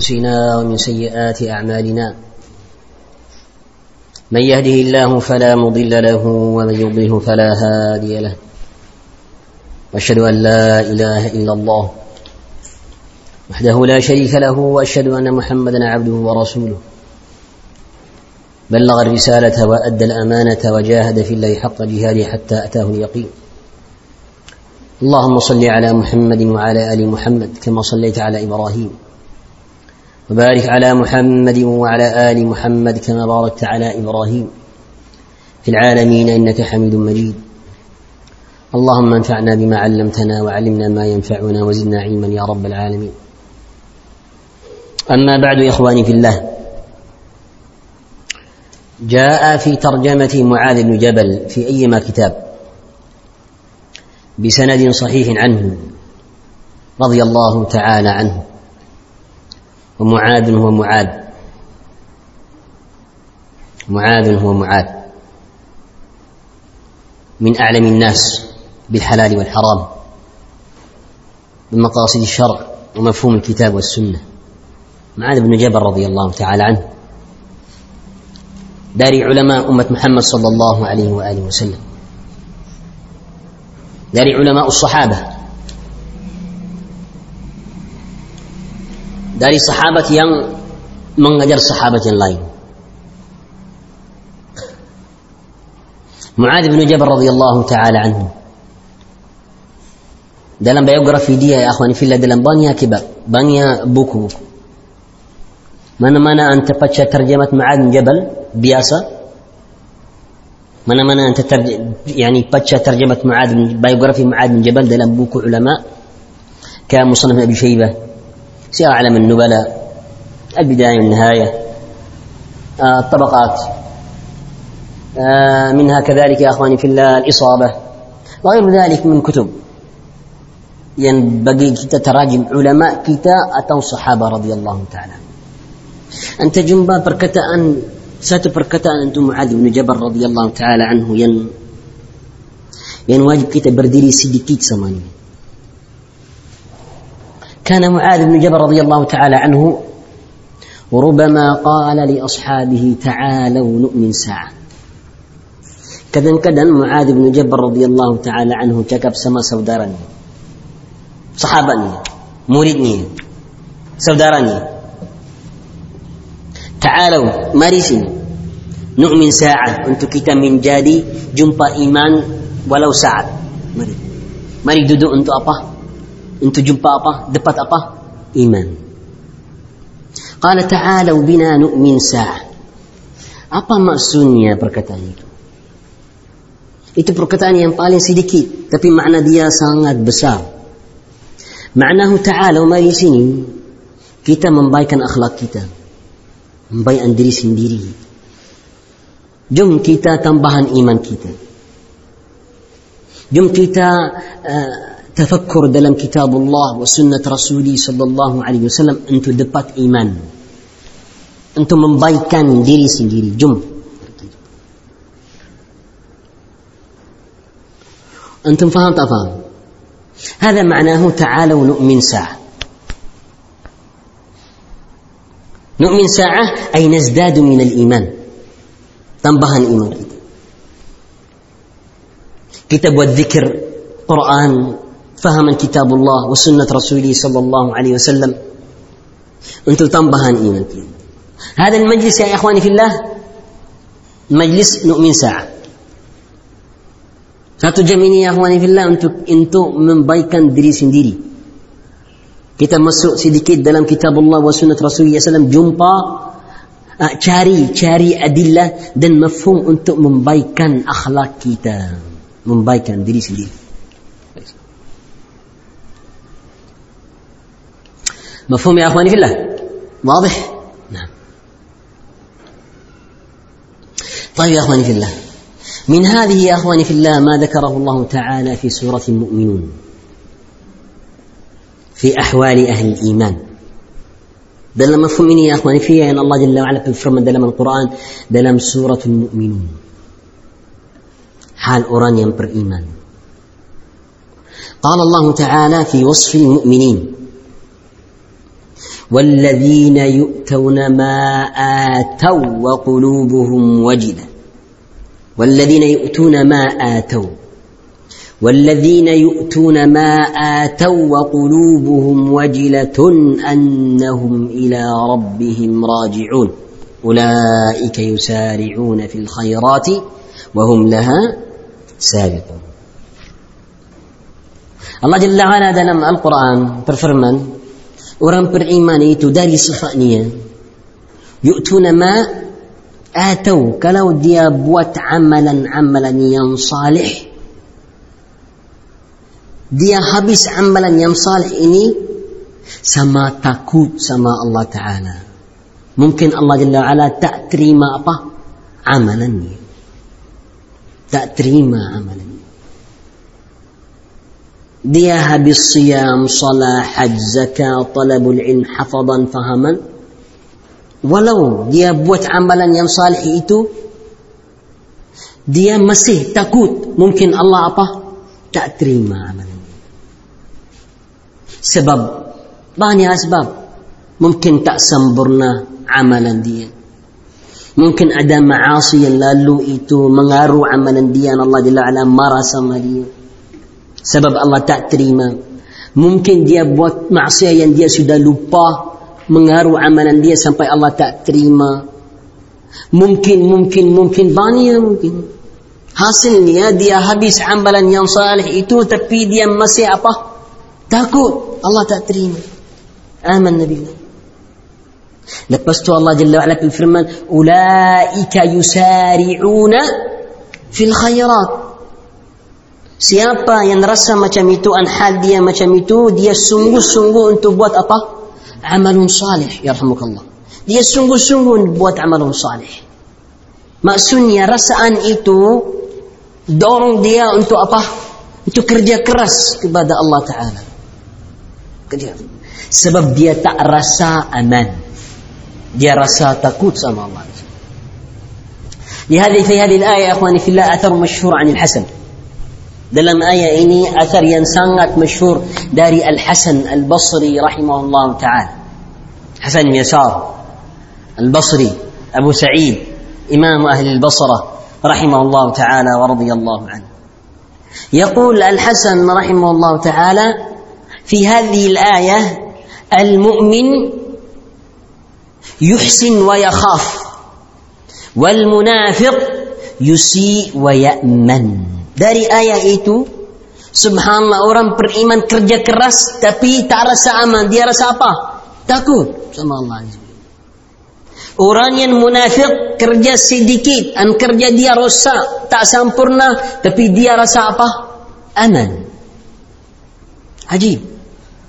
أنفسنا ومن سيئات أعمالنا. من يهده الله فلا مضل له ومن يضله فلا هادي له. وأشهد أن لا إله إلا الله وحده لا شريك له وأشهد أن محمدا عبده ورسوله. بلغ الرسالة وأدى الأمانة وجاهد في الله حق جهاده حتى أتاه اليقين. اللهم صل على محمد وعلى آل محمد كما صليت على إبراهيم. وبارك على محمد وعلى آل محمد كما باركت على إبراهيم في العالمين إنك حميد مجيد. اللهم انفعنا بما علمتنا وعلمنا ما ينفعنا وزدنا علما يا رب العالمين. أما بعد إخواني في الله جاء في ترجمة معاذ بن جبل في أيما كتاب بسند صحيح عنه رضي الله تعالى عنه. ومعاذ هو معاذ. معاذ هو معاذ. من أعلم الناس بالحلال والحرام بمقاصد الشرع ومفهوم الكتاب والسنة. معاذ بن جبل رضي الله تعالى عنه. داري علماء أمة محمد صلى الله عليه وآله وسلم. داري علماء الصحابة. Dari sahabat yang mengajar sahabat yang lain. Mu'adz bin Jabal radhiyallahu taala anhu. Dalam biografi dia ya akhwani fillah dalam banyak kitab, banyak buku-buku. Mana-mana anta baca terjemah Mu'adz bin Jabal biasa. Mana-mana anta yani baca terjemah Mu'adz bin biografi Mu'adz bin Jabal dalam buku ulama كمصنف ابي شيبه سير أعلم النبلاء البداية والنهاية آه الطبقات. آه منها كذلك يا أخواني في الله الإصابة. وغير ذلك من كتب. ينبغي تراجم علماء كتا أتوا صحابة رضي الله تعالى. أنت جنبا بركتا أن سات بركتا أن أنتم معاذ بن جبل رضي الله تعالى عنه ين ين واجب كتا برديري سيدكيت سمانية كان معاذ بن جبل رضي الله تعالى عنه وربما قال لأصحابه تعالوا نؤمن ساعة. كذا كذا معاذ بن جبل رضي الله تعالى عنه ككب سما سودارني. صحابني مريدني سودارني. تعالوا مارسني نؤمن ساعة. أنت كتا من جادي جنب إيمان ولو ساعة. مريد مريد دودو أنت أبا؟ Untuk jumpa apa? Dapat apa? Iman. Qala ta'alau bina nu'min sa'ah. Apa maksudnya perkataan itu? Itu perkataan yang paling sedikit, tapi makna dia sangat besar. Maknahu ta'alau mari sini kita membaikkan akhlak kita. Membaikkan diri sendiri. Jom kita tambahan iman kita. Jom kita uh, تفكر دلم كتاب الله وسنة رسولي صلى الله عليه وسلم أنتم دبات إيمان. أنتم من بايكان ديري سنديري. جم. أنتم فهمت أفهم؟ هذا معناه تعالوا نؤمن ساعة. نؤمن ساعة أي نزداد من الإيمان. تنبه الإيمان كتاب والذكر قرآن فهما كتاب الله وسنة رسوله صلى الله عليه وسلم أنتم تنبهان إيمان هذا المجلس يا إخواني في الله مجلس نؤمن ساعة Satu jam ini ya akhwani fillah untuk untuk membaikan diri sendiri. Kita masuk sedikit dalam kitab Allah wa sunnah Rasulullah SAW jumpa uh, cari cari adillah dan mafhum untuk membaikan akhlak kita, membaikan diri sendiri. مفهوم يا أخواني في الله؟ واضح؟ نعم. طيب يا أخواني في الله من هذه يا أخواني في الله ما ذكره الله تعالى في سورة المؤمنون في أحوال أهل الإيمان. dalam mafhum ini ya akhwani fiya yang Allah Jalla wa'ala berfirman dalam Al-Quran dalam surat Al-Mu'minun hal orang yang beriman قال الله تعالى في وصف المؤمنين والذين يؤتون ما آتوا وقلوبهم وجلة والذين يؤتون ما آتوا. والذين يؤتون ما آتوا وقلوبهم وجلة أنهم إلى ربهم راجعون. أولئك يسارعون في الخيرات وهم لها سابقون. Allah Jalla wa'ala dalam Al-Quran berfirman orang beriman itu dari sifatnya. Yu'tuna ma atau kalau dia buat amalan-amalan yang salih. Dia habis amalan yang salih ini sama takut sama Allah Ta'ala. Mungkin Allah Jalla wa'ala tak terima apa? Amalannya tak terima amalannya دياها بالصيام صلاة حج زكاة طلب العلم حفظا فهما. ولو ديا بوت عملا ينصالح إتو ديا مسيح تكوت ممكن الله أعطاه؟ أطه ما عملا سبب باني أسباب. ممكن تأسم برنا عملا ديا. ممكن أدى معاصيا لالو إتو مغارو عملا ديا الله جل وعلا ما رسم ديان. Sebab Allah tak terima. Mungkin dia buat maksiat yang dia sudah lupa mengaruh amalan dia sampai Allah tak terima. Mungkin, mungkin, mungkin banyak mungkin. Hasilnya dia habis amalan yang salih itu tapi dia masih apa? Takut Allah tak terima. Aman Nabi Lepas tu Allah Jalla wa'ala berfirman, "Ulaika yusari'una fil khairat." Siapa yang rasa macam itu, anhal dia macam itu, dia sungguh-sungguh untuk buat apa? Amalun salih, ya rahmukallah. Dia sungguh-sungguh buat amalun salih. Maksudnya rasaan itu dorong dia untuk apa? Untuk kerja keras kepada Allah Ta'ala. Kerja. Sebab dia tak rasa aman. Dia rasa takut sama Allah. لهذه في هذه الآية أخواني في الله أثر مشهور عن الحسن Dalam ayat ini asar yang Al Hasan Al Basri rahimahullah taala. Hasan Yasar Al Basri Abu Sa'id Imam ahli Al Basra rahimahullah taala wa radiyallahu anhu. يقول الحسن رحمه الله تعالى في هذه الآية المؤمن يحسن ويخاف والمنافق يسيء ويأمن dari ayat itu subhanallah orang beriman kerja keras tapi tak rasa aman dia rasa apa takut sama Allah Orang yang munafik kerja sedikit dan kerja dia rosak, tak sempurna, tapi dia rasa apa? آمن. عجيب.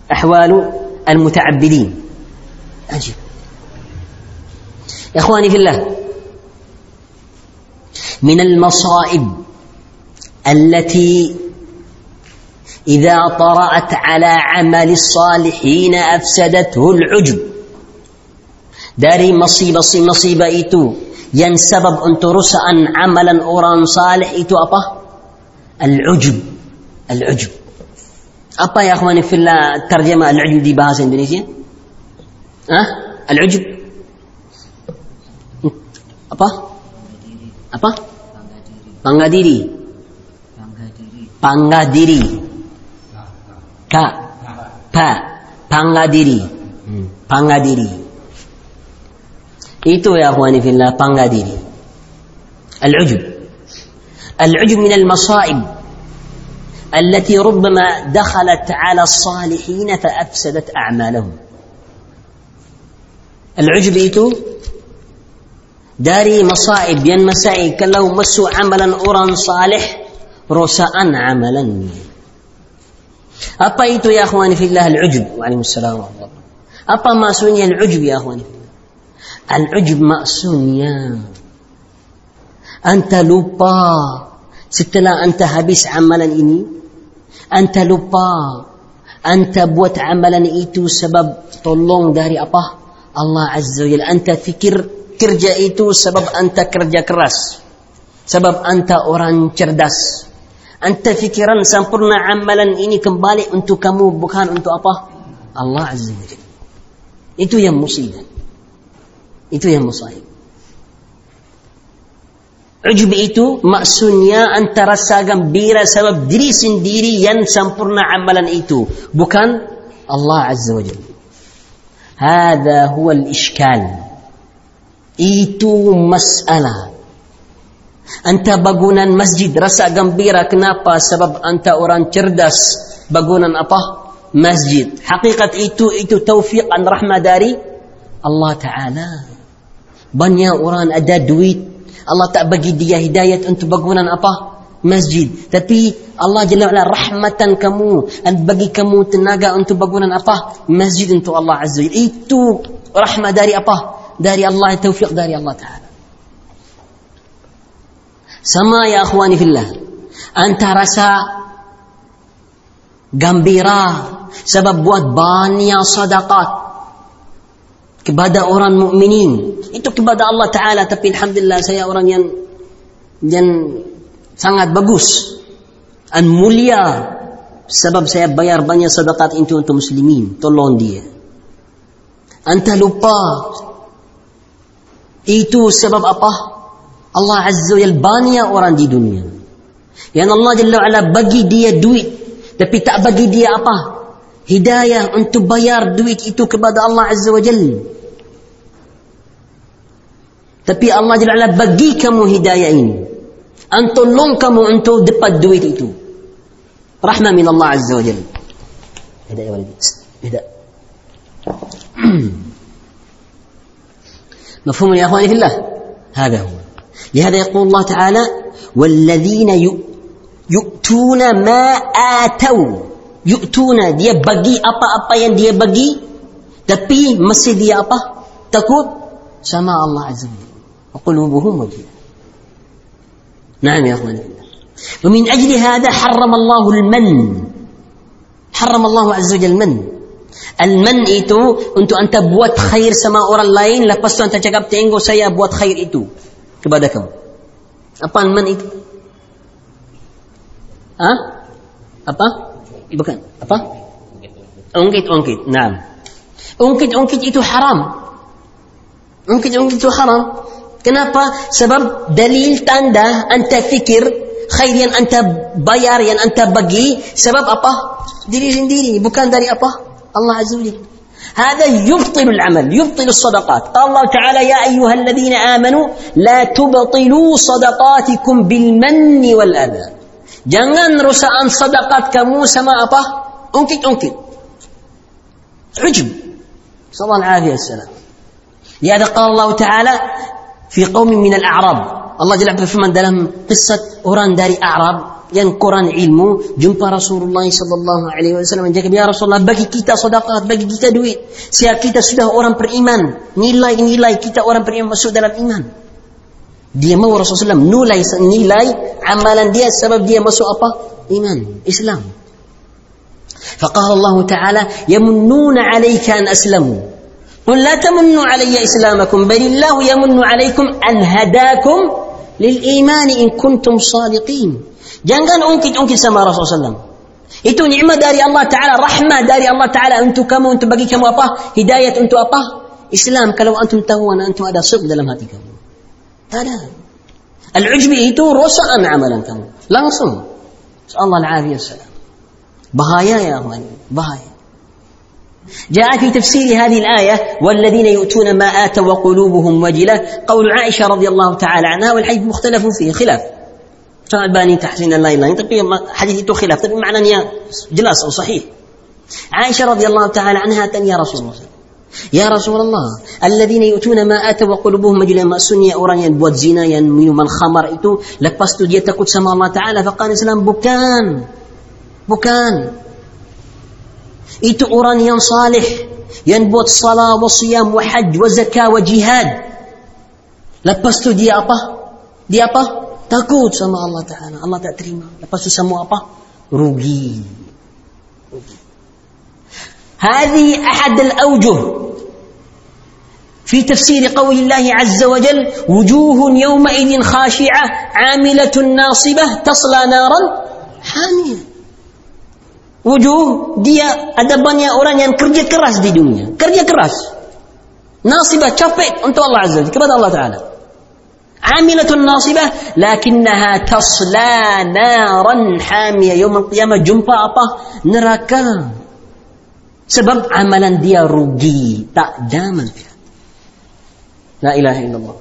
أحوال المتعبدين. عجيب. يا إخواني في الله. من المصائب التي إذا طرأت على عمل الصالحين أفسدته العجب. داري مصيبة مصيبة itu yang sebabkan terusakan amalan orang صالح itu apa؟ العجب العجب. أبا يا أخواني في الله ترجمة العجب دي بهاس إندونيسيا أه؟ العجب. أبا؟ أبا؟ بانغاديري bangga diri. Ka. Pa. Bangga diri. Hmm. Bangga diri. يا اخواني في الله bangga diri. العجب العجب من المصائب التي ربما دخلت على الصالحين فأفسدت أعمالهم العجب إيتو داري مصائب ين مسعي كلو مسوا عملا أورا صالح rosaan amalan. Apa itu ya akhwani fillah al-ujub? Waalaikumsalam Apa maksudnya al-ujub ya akhwani Al-ujub maksudnya anta lupa setelah anta habis amalan ini anta lupa anta buat amalan itu sebab tolong dari apa Allah Azza wa Jalla anta fikir kerja itu sebab anta kerja keras sebab anta orang cerdas Anta fikiran sempurna amalan ini kembali untuk kamu bukan untuk apa? Allah Azza wa. Itu yang musibah. Itu yang musibah. Ujub itu maksudnya antara rasa gembira sebab diri sendiri yang sempurna amalan itu. Bukan Allah Azza wa Jalla. Hada huwa al-ishkal. Itu masalah. Anta bangunan masjid rasa gembira kenapa? Sebab anta orang cerdas bangunan apa? Masjid. Hakikat itu itu taufiq an rahmah dari Allah Ta'ala. Banyak orang ada duit Allah tak bagi dia hidayat untuk bangunan apa? Masjid. Tapi Allah Jalla wa'ala rahmatan kamu dan bagi kamu tenaga untuk bangunan apa? Masjid untuk Allah Azza Itu rahmat dari apa? Dari Allah, taufiq dari Allah Ta'ala. Sama ya akhwani fillah. Anta rasa gembira sebab buat banyak sadaqat kepada orang mukminin. Itu kepada Allah Taala. Tapi alhamdulillah saya orang yang yang sangat bagus. Dan mulia sebab saya bayar banyak sedekah itu untuk muslimin. Tolong dia. Anta lupa. Itu sebab apa Allah Azza wa banyak orang di dunia yang Allah Jalla wa'ala bagi dia duit tapi tak bagi dia apa hidayah untuk bayar duit itu kepada Allah Azza wa Jalla tapi Allah Jalla bagi kamu hidayah ini. An tolong kamu untuk dapat duit itu. Rahmah min Allah Azza wa Jalla. Hidayah ya walidi. Hidayah. مفهوم يا اخواني في الله هذا هو لهذا يقول الله تعالى والذين يؤتون ما آتوا يؤتون dia bagi apa-apa yang dia bagi tapi masih dia apa takut sama Allah Azza wa وقلوبهم وجلة نعم يا أخواني ومن أجل هذا حرم الله المن حرم الله عز وجل المن المن itu untuk anta buat khair sama orang lain lepas tu anta cakap tengok saya buat khair itu kepada kamu. Apa man itu? Ha? Apa? Bukan. Apa? Ungkit ungkit nah ungkit ungkit itu haram. Ungkit ungkit itu haram. Kenapa? Sebab dalil tanda anta fikir khair yang anta bayar yang anta bagi. Sebab apa? Diri sendiri bukan dari apa? Allah Azza wa Jalla. هذا يبطل العمل يبطل الصدقات. قال الله تعالى يا أيها الذين آمنوا لا تبطلوا صدقاتكم بالمن والأذى. Jangan rusakkan sedekah kamu sama apa? Ungkit-ungkit عجب صلى الله عليه وسلم لهذا قال الله تعالى في قوم من الأعراب Allah Jalla berfirman dalam kisah orang dari Arab. Yang kurang ilmu jumpa Rasulullah sallallahu alaihi wasallam cakap ya Rasulullah bagi kita sedekah bagi kita duit siap kita sudah orang beriman nilai-nilai kita orang beriman masuk dalam iman dia mau Rasulullah nilai nilai amalan dia sebab dia masuk apa iman Islam فقال الله تعالى يمنون عليك أن أسلموا قل لا تمنوا علي إسلامكم بل الله يمن عليكم أن هداكم للإيمان إن كنتم صادقين Jangan ungkit-ungkit sama Rasulullah SAW. Itu nikmat dari Allah Ta'ala, rahmah dari Allah Ta'ala untuk kamu, untuk bagi kamu apa? Hidayat untuk apa? Islam. Kalau antum tahu dan antum ada sub dalam hati kamu. Tak ada. Al-ujbi itu rosaan amalan kamu. Langsung. Allah al-afiyah Bahaya ya Allah. Bahaya. جاء في تفسير هذه الآية والذين يؤتون ما آتوا وقلوبهم وجلة قول عائشة رضي الله تعالى عنها والحديث مختلف فيه خلاف شان تحسين الله الله طيب، حديث حديثه خلاف. تبقى معنى جلاس أو صحيح. عائشة رضي الله تعالى عنها تن يا رسول الله يا رسول الله الذين يؤتون ما اتى وقلوبهم مجلى ما سني اورانيا بوزينا ينمي من خمر ايتو لقبستو دي تكوت سما الله تعالى فقال اسلام بكان بكان. ايتو اورانيا صالح ينبوت صلاة وصيام وحج وزكاة وجهاد. لقبستو دي أبا دي أبا؟ Takut sama Allah Taala Allah tak terima lepas tu semua apa rugi هذه أحد الأوجه في تفسير قول الله عز وجل وجوه يومئذ خاشعة عاملة ناصبة تصلى نارا حامية Wujuh dia ada banyak orang yang kerja keras di dunia. Kerja keras. Nasibah capek untuk Allah Azza kepada Allah Taala. Amilatun nasibah lakinnaha tasla naran hamiyah yaum al-qiyamah jumpa apa? Neraka. Sebab amalan dia rugi, tak ada manfaat. La ilaha illallah.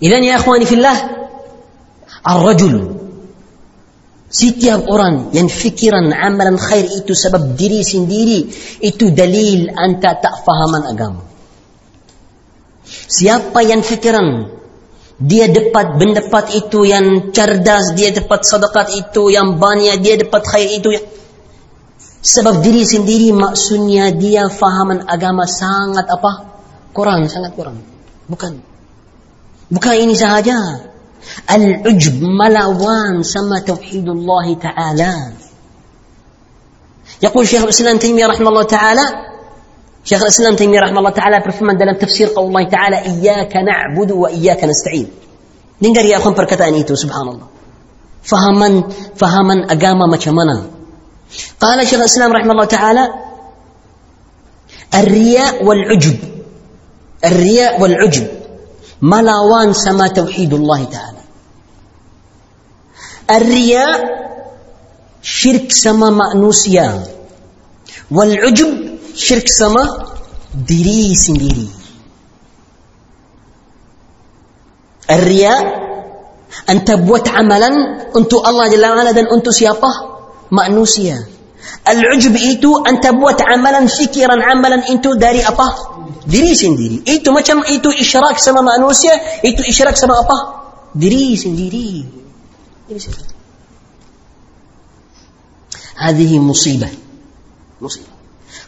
Idan ya akhwani fillah, ar-rajul Setiap orang yang fikiran amalan khair itu sebab diri sendiri itu dalil anta tak fahaman agama. Siapa yang fikiran dia dapat mendapat itu yang cerdas, dia dapat sedekah itu yang banyak, dia dapat khair itu yang sebab diri sendiri maksudnya dia fahaman agama sangat apa? Kurang, sangat kurang. Bukan. Bukan ini sahaja. العجب ملوان سما توحيد الله تعالى يقول شيخ الاسلام تيميه رحمه الله تعالى شيخ الإسلام تيمية رحمه الله تعالى berfirman dalam tafsir قول الله تعالى إياك نعبد وإياك نستعين. Ya akhwan perkataan itu subhanallah. Fahaman fahaman agama macam mana? قال شيخ الاسلام رحمه الله تعالى الرياء والعجب الرياء والعجب ملاوان سما توحيد الله تعالى الرياء شرك سما مأنوسيا والعجب شرك سما ديري سنديري الرياء أن تبوت عملا أنتو الله جل وعلا dan untuk siapa manusia. العجب itu أنت buat amalan fikir amalan untuk dari apa. diri sendiri itu ما itu إشراك sama manusia itu إشراك sama apa. diri sendiri هذه مصيبة. مصيبة.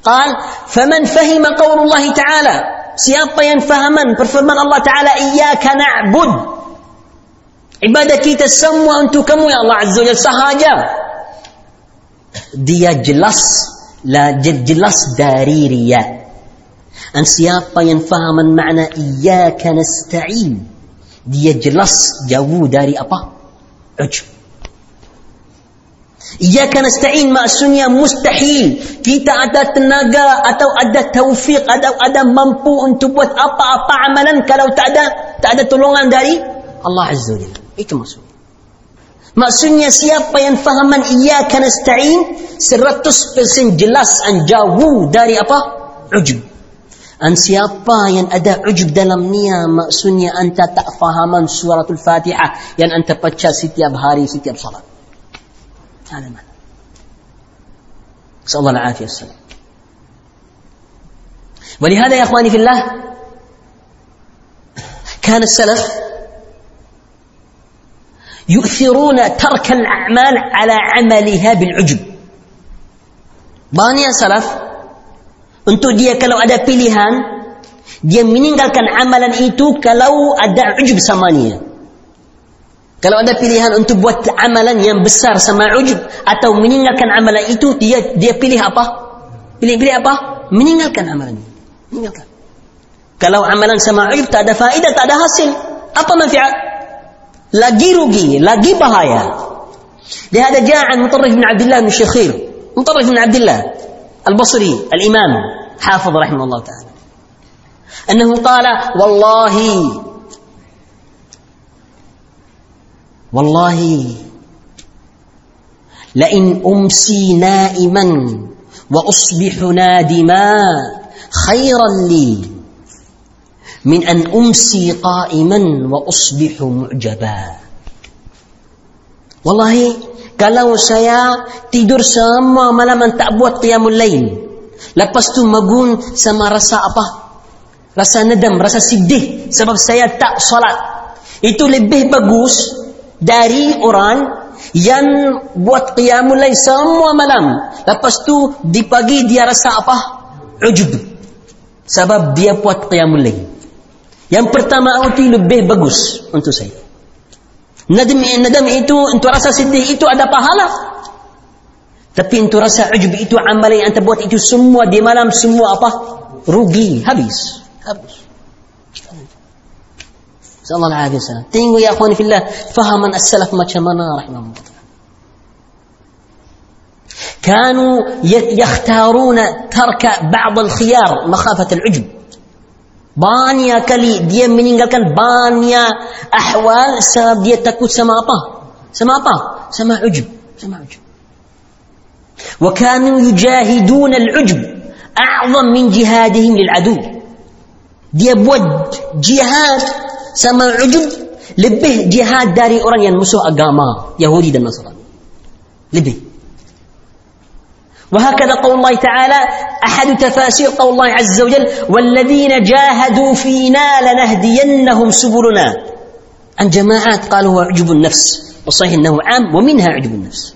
قال فمن فهم قول الله تعالى siapa yang fahaman perfirman Allah Ta'ala Iyaka na'bud ibadah kita semua untuk kamu ya Allah Azza wa sahaja dia jelas la jelas dari riya dan siapa yang fahaman makna Iyaka nasta'in dia jelas jauh dari apa عجب إياك نستعين maksudnya mustahil kita ada tenaga atau ada taufik atau ada mampu untuk buat apa-apa amalan kalau tak ada tak ada tolongan dari Allah Azza wa itu maksudnya maksudnya siapa yang fahaman iyyaka nasta'in 100% jelas dan jauh dari apa ujub dan siapa yang ada ujub dalam niat maksudnya anta tak fahaman suratul fatihah yang anta baca setiap hari setiap salat هذا معنى نسأل الله العافية والسلام. ولهذا يا أخواني في الله كان السلف يؤثرون ترك الأعمال على عملها بالعجب. banyak salaf Untuk dia kalau ada dia meninggalkan amalan itu kalau ada ujub sama dia. Kalau ada pilihan untuk buat amalan yang besar sama ujub atau meninggalkan amalan itu, dia dia pilih apa? Pilih pilih apa? Meninggalkan amalan itu. Meninggalkan. Kalau amalan sama ujub tak ada faedah, tak ada hasil, apa manfaat? Lagi rugi, lagi bahaya. لهذا جاء عن مطرف بن عبد الله بن الشخير مطرف بن عبد الله البصري الإمام حافظ رحمه الله تعالى أنه قال والله والله لئن أمسي نائما وأصبح نادما خيرا لي من أن أمسي قائما وأصبح معجبا والله kalau saya tidur semua malam tak buat qiyamul lain lepas tu magun sama rasa apa rasa nedam rasa sedih sebab saya tak salat itu lebih bagus dari orang yang buat qiyamul lain semua malam lepas tu di pagi dia rasa apa ujub sebab dia buat qiyamul lain yang pertama itu lebih bagus untuk saya Nadam, nadam itu untuk rasa sedih itu ada pahala. Tapi untuk rasa ujub itu amalan yang anda buat itu semua di malam semua apa? Rugi, habis. Habis. نسأل الله العافية والسلامة تنقوا يا أخواني في الله فهما السلف ما كمانا رحمه الله كانوا يختارون ترك بعض الخيار مخافة العجب بانيا كلي دي منين قال كان بانيا أحوال سبب دي تكوت سماطة سماطة سما عجب سما عجب وكانوا يجاهدون العجب أعظم من جهادهم للعدو دي بود جهاد sama ujub lebih jihad dari orang yang musuh agama Yahudi dan Nasrani. Lebih. وهكذا قول الله تعالى أحد تفاسير قول الله عز وجل والذين جاهدوا فينا لنهدينهم سبلنا أن جماعات قالوا هو عجب النفس وصحيح أنه عام ومنها عجب النفس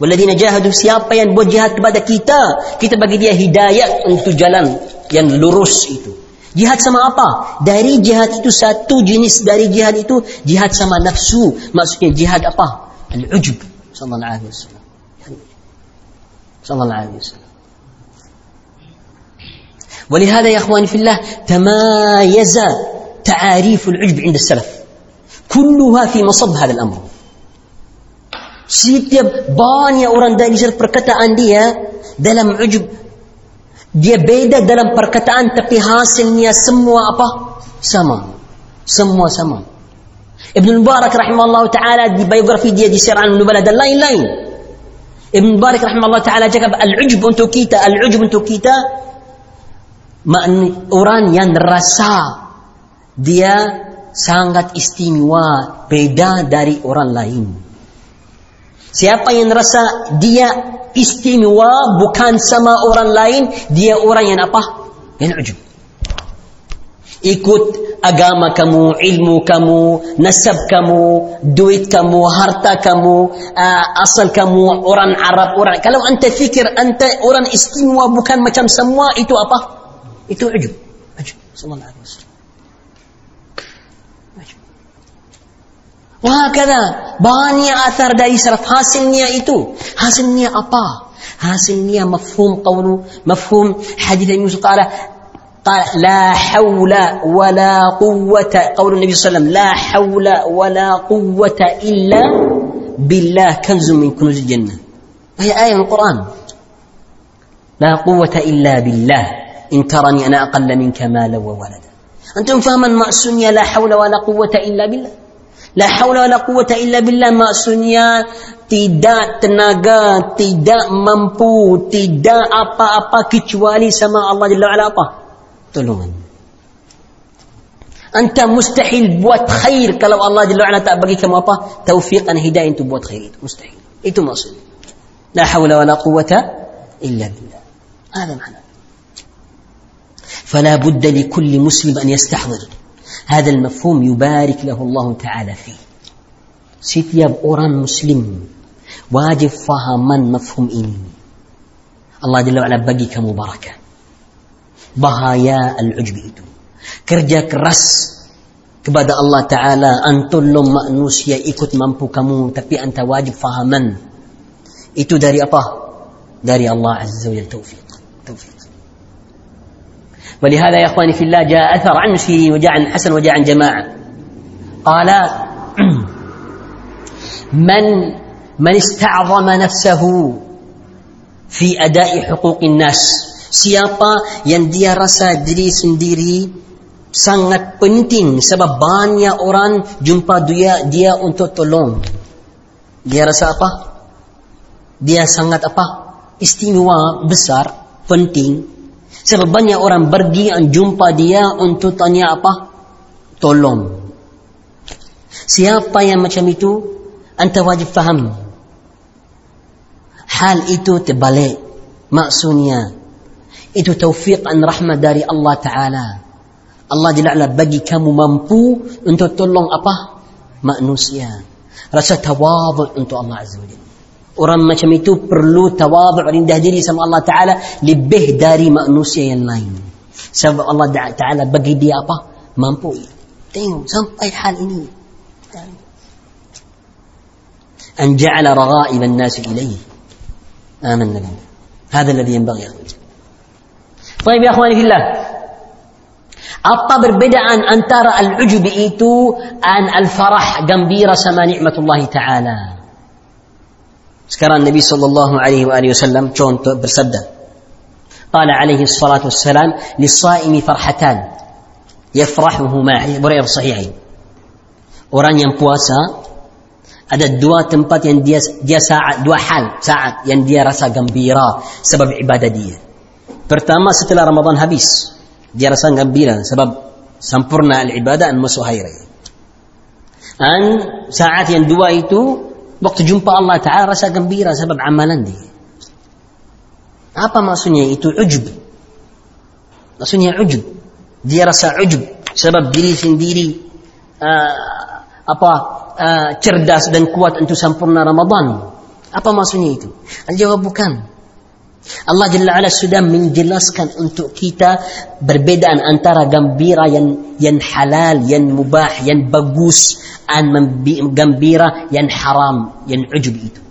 والذين جاهدوا سيابا ينبو جهاد كبادة كتاب كتاب بقي هداية أنت جلن ين لروس إتو Jihad sama apa? Dari jihad itu satu jenis dari jihad itu jihad sama nafsu. Maksudnya jihad apa? Al-ujub. Sallallahu alaihi wasallam. Sallallahu alaihi wasallam. ولهذا يا اخواني في الله تمايز تعاريف العجب عند السلف كلها في مصب هذا الامر setiap banyak orang dari perkataan dia dalam ujub Dia beda dalam perkataan tapi hasilnya semua apa? Sama. Semua sama. Ibn Mubarak rahimahullah ta'ala di biografi dia di Sir'an Nubala dan lain-lain. Ibn Mubarak rahimahullah ta'ala cakap al-ujub untuk kita, al-ujub untuk kita orang yang rasa dia sangat istimewa beda dari orang lain. Siapa yang rasa dia istimewa bukan sama orang lain, dia orang yang apa? Yang ujub. Ikut agama kamu, ilmu kamu, nasab kamu, duit kamu, harta kamu, uh, asal kamu, orang Arab, orang. Kalau anda fikir anda orang istimewa bukan macam semua, itu apa? Itu ujub. Ujub. Sallallahu alaihi wasallam. وهكذا. banyak athar dari salaf hasilnya itu hasilnya apa hasilnya qawlu mafhum hadis Nabi Musa qala قال لا حول ولا قوة. قول النبي صلى الله عليه وسلم لا حول ولا قوة إلا بالله. كنز من كنوز الجنة. وهي آية من القرآن. لا قوة إلا بالله. إن ترني أنا أقل منك مالا وولدا. أنتم فهما مأسونيا لا حول ولا قوة إلا بالله. La haula wala quwata illa billah maksudnya tidak tenaga, tidak mampu, tidak apa-apa kecuali sama Allah Jalla wa'ala apa? Tolongan. Anta mustahil buat khair kalau Allah Jalla wa'ala tak bagi kamu apa? Taufiq dan hidayah untuk buat khair itu. Mustahil. Itu maksudnya. La haula wala quwata illa billah. هذا معنى. فلا بد لكل مسلم أن يستحضر هذا المفهوم يبارك له الله تعالى فيه. ستياب أوران مسلم واجب فهما مفهوم إني. الله جل وعلا بقي كمباركة. بهايا العجب إدو. كرجا كرس كبدا الله تعالى أن تلوم مأنوس يا إكت ممبو كمو. تبي أنت واجب فهما إتو داري أبا. داري الله عز وجل. توفيق. توفيق. ولهذا يا اخواني في الله جاء اثر عن سيري وجاء عن حسن وجاء عن جماعه قال من من استعظم نفسه في اداء حقوق الناس siapa yang dia rasa diri sendiri sangat penting sebab banyak orang jumpa dia dia untuk tolong dia rasa apa dia sangat apa istimewa besar penting Sebab banyak orang pergi jumpa dia untuk tanya apa? Tolong. Siapa yang macam itu? Anta wajib faham. Hal itu terbalik. Maksudnya, itu taufiq dan rahmat dari Allah Ta'ala. Allah Jalla bagi kamu mampu untuk tolong apa? Manusia. Rasa tawadhu untuk Allah Azza wa Jalla. Orang macam itu perlu tawaduk rendah diri sama Allah Ta'ala lebih dari manusia yang lain. Sebab Allah Ta'ala bagi dia apa? Mampu. Tengok sampai hal ini. أن جعل رغائب الناس إليه آمنا بالله هذا الذي ينبغي أن طيب يا أخواني في الله apa perbedaan antara al-ujub itu dan al-farah gembira sama nikmat Allah Ta'ala Sekarang Nabi sallallahu alaihi wasallam contoh bersabda. Qala alaihi salatu wassalam, "Lis-shaimi farhatan yafrahuhuma." Riwayat sahih. Orang yang puasa ada dua tempat yang dia dia saat dua hal saat yang dia rasa gembira sebab ibadah dia. Pertama setelah Ramadan habis dia rasa gembira sebab sempurna al-ibadah dan masuk hari. Dan saat yang dua itu waktu jumpa Allah Ta'ala rasa gembira sebab amalan dia. Apa maksudnya itu ujub? Maksudnya ujub. Dia rasa ujub sebab diri sendiri uh, apa uh, cerdas dan kuat untuk sempurna Ramadan. Apa maksudnya itu? Al-jawab bukan. Allah Jalla ala sudah menjelaskan untuk kita perbedaan antara gembira yang yang halal, yang mubah, yang bagus dan gembira yang haram, yang ujub itu.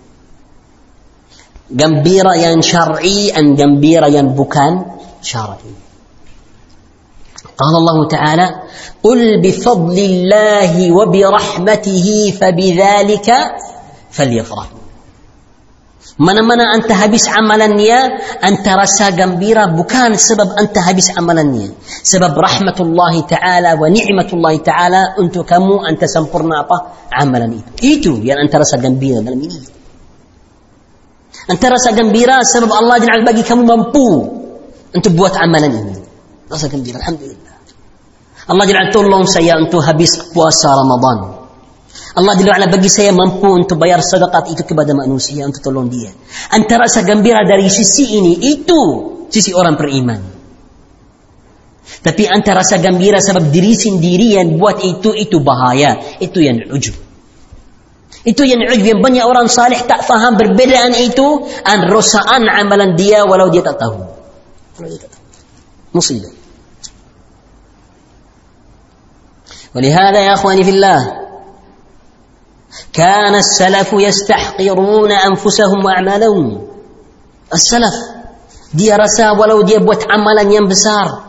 Gembira yang syar'i dan gembira yang bukan syar'i. قال الله تعالى قل بفضل الله وبرحمته فبذلك فليفرحوا من من أنت هبس عملا يا أنت رسا جنبيرا بكان سبب أنت هبس عملا يا سبب رحمة الله تعالى ونعمة الله تعالى أنت كمو أنت سنبرنا أبا عملا نيا إيتو يعني أنت رسا جنبيرا بالمين أنت رسا جنبيرا سبب الله جل على الباقي كمو منبو أنت بوات عملا نيا رسا جنبيرا الحمد لله الله جل على تقول لهم سيا أنت هبس بواسا رمضان Allah Jalla bagi saya mampu untuk bayar sedekah itu kepada manusia untuk tolong dia. Antara rasa gembira dari sisi ini itu sisi orang beriman. Tapi antara rasa gembira sebab diri sendiri yang buat itu itu bahaya. Itu yang ujub. Itu yang ujub yang banyak orang saleh tak faham perbedaan itu an rosaan amalan dia walau dia tak tahu. Walau dia tak tahu. Musibah. ولهذا يا اخواني في الله كان السلف يستحقرون أنفسهم وأعمالهم. السلف rasa walau dia buat amalan yang besar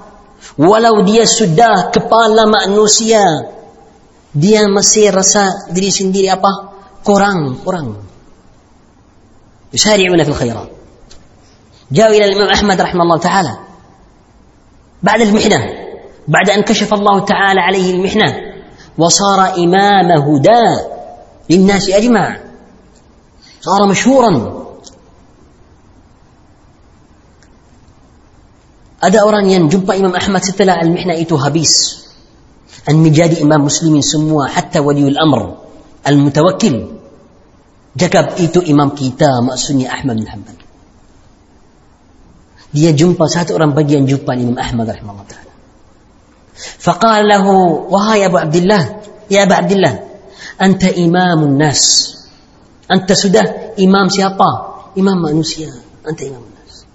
walau dia sudah kepala manusia dia masih rasa diri sendiri apa? Kurang kurang. يسارعون في الخيرات جاءوا إلى الإمام أحمد رحمه الله تعالى بعد المحنة بعد أن كشف الله تعالى عليه المحنة وصار إمام هدى للناس أجمع صار مشهورا Ada orang yang jumpa Imam Ahmad setelah al-mihna itu habis. Dan menjadi imam muslimin semua. Hatta waliul amr. Al-mutawakkil. Jakab itu imam kita. Maksudnya Ahmad bin Hanbal. Dia jumpa satu orang bagian jumpa Imam Ahmad rahimahullah ta'ala. Faqal lahu, wahai Abu Abdullah, ya Abu Abdullah, أنت إمام الناس. أنت سدى إمام سيطا إمام مانوسيا أنت إمام الناس.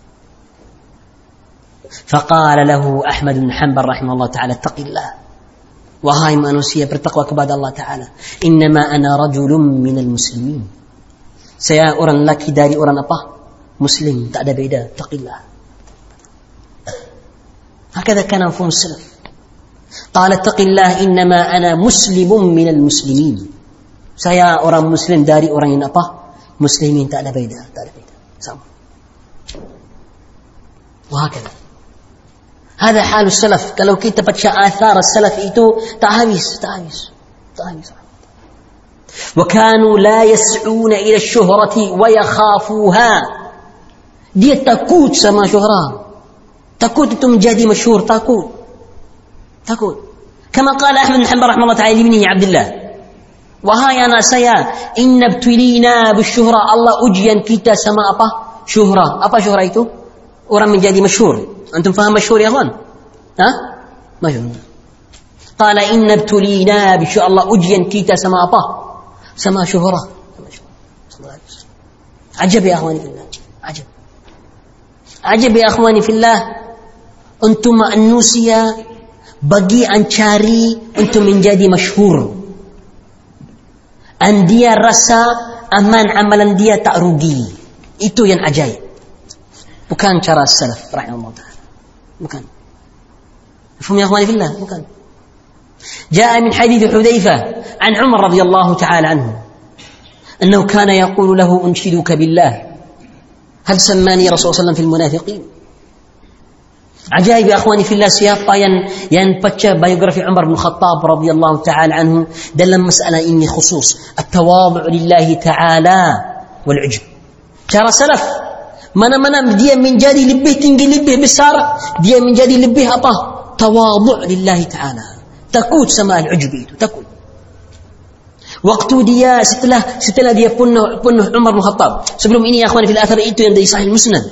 فقال له أحمد بن حنبل رحمه الله تعالى اتق الله. وهاي مانوسيا برتقوى كبعد الله تعالى. إنما أنا رجل من المسلمين. سيا أرن لك داري أرن أبا مسلم تعد بيدا اتق الله. هكذا كان مفهوم السلف. قال اتق الله إنما أنا مسلم من المسلمين. سيا أوران مسلم داري أورين أبا مسلمين تعالى بيدا تعالى بيدا سام وهكذا هذا حال السلف لو كنت تبتشى آثار السلف إتو تعاويس تعاويس تعاويس وكانوا لا يسعون إلى الشهرة ويخافوها دي تكوت سما شهرة تكوت تم جدي مشهور تكوت تقول كما قال أحمد بن حنبل رحمه الله تعالى لابنه عبد الله وها يا ناس يا إن ابتلينا بالشهرة الله أجيا كيتا سما أبا شهرة أبا شهرة إيتو ورم من جادي مشهور أنتم فهم مشهور يا أخوان ها ما شهور قال إن ابتلينا بشاء الله أجيا كيتا سما أبا سما شهرة عجب يا أخواني في الله عجب عجب يا أخواني في الله أنتم أنوسيا bagi ancari untuk menjadi masyhur. dan dia rasa aman amalan dia tak rugi. Itu yang ajaib. Bukan cara salaf rahimahullah taala. Bukan. مفهوم يا اخواني في الله bukan. جاء من حديث حذيفة عن عمر رضي الله تعالى عنه أنه كان يقول له أنشدك بالله هل سماني رسول صلى الله عليه وسلم في المنافقين عجائب يا إخواني في الله سياق ين ين biografi عمر بن الخطاب رضي الله تعالى عنه dalam مسألة ini خصوص التواضع لله تعالى والعجب. ترى سلف makin makin dia makin jadi lebih tinggi lebih besar dia makin jadi lebih takut. تواضع لله تعالى takut sama العجب takut waktu dia setelah setelah dia bunuh عمر بن الخطاب. sebelum ini يا إخواني في الاثر itu yang di صحيح المسند.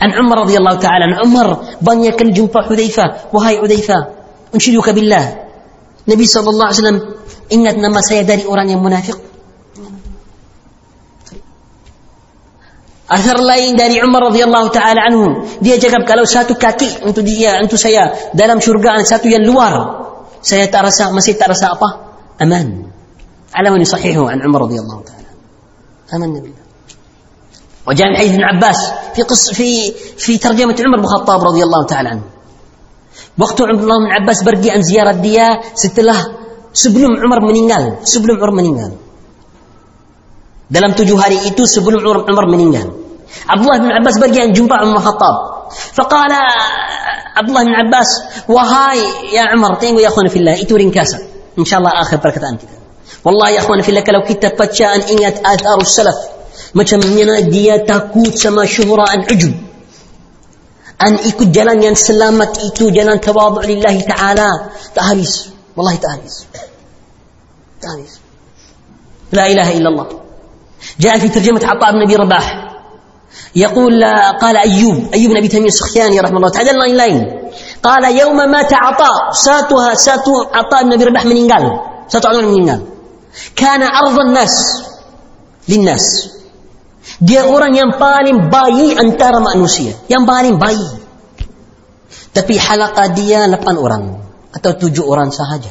عن عمر رضي الله تعالى عن عمر panggil jumpa حذيفة wahai حذيفة. أنشدك بالله. النبي صلى الله عليه وسلم إن nama saya dari orang منافق. أثر lain dari عمر رضي الله تعالى عنه. dia cakap kalau satu kaki untuk dia untuk saya. dalam syurga dan satu di luar. saya tak rasa ma saya tak rasa aman. على من يصححه عن عمر رضي الله تعالى. أمان بالله وجاء من حديث ابن عباس في قص في في ترجمة عمر بن الخطاب رضي الله تعالى عنه. waktu عبد الله بن عباس pergi untuk زيارة dia setelah sebelum عمر meninggal sebelum عمر meninggal dalam tujuh hari itu sebelum عمر meninggal عبد الله بن عباس pergi untuk jumpa عمر بن الخطاب. فقال عبد الله بن عباس wahai يا عمر تيمو يا أخوان في الله itu ringkasan إن شاء الله آخر بركة أن والله يا أخوان في الله لو كنت أن إنت آثار السلف. Mana dia takut sama شهرة dan عجب. Dan ikut jalan yang selamat itu jalan تواضع لله تعالى. Tak habis. والله tak habis. Tak habis. لا إله إلا الله جاء في ترجمة عطاء بن أبي رباح يقول قال أيوب أيوب بن أبي تميم السختياني رحمه الله تعالى lain lain قال يوم مات عطاء ساتها ساتو عطاء بن أبي رباح ساتو عطاء من إنقال كان أرض الناس للناس Dia orang yang paling bayi antara manusia. Yang paling bayi. Tapi halaqah dia lapan orang. Atau tujuh orang sahaja.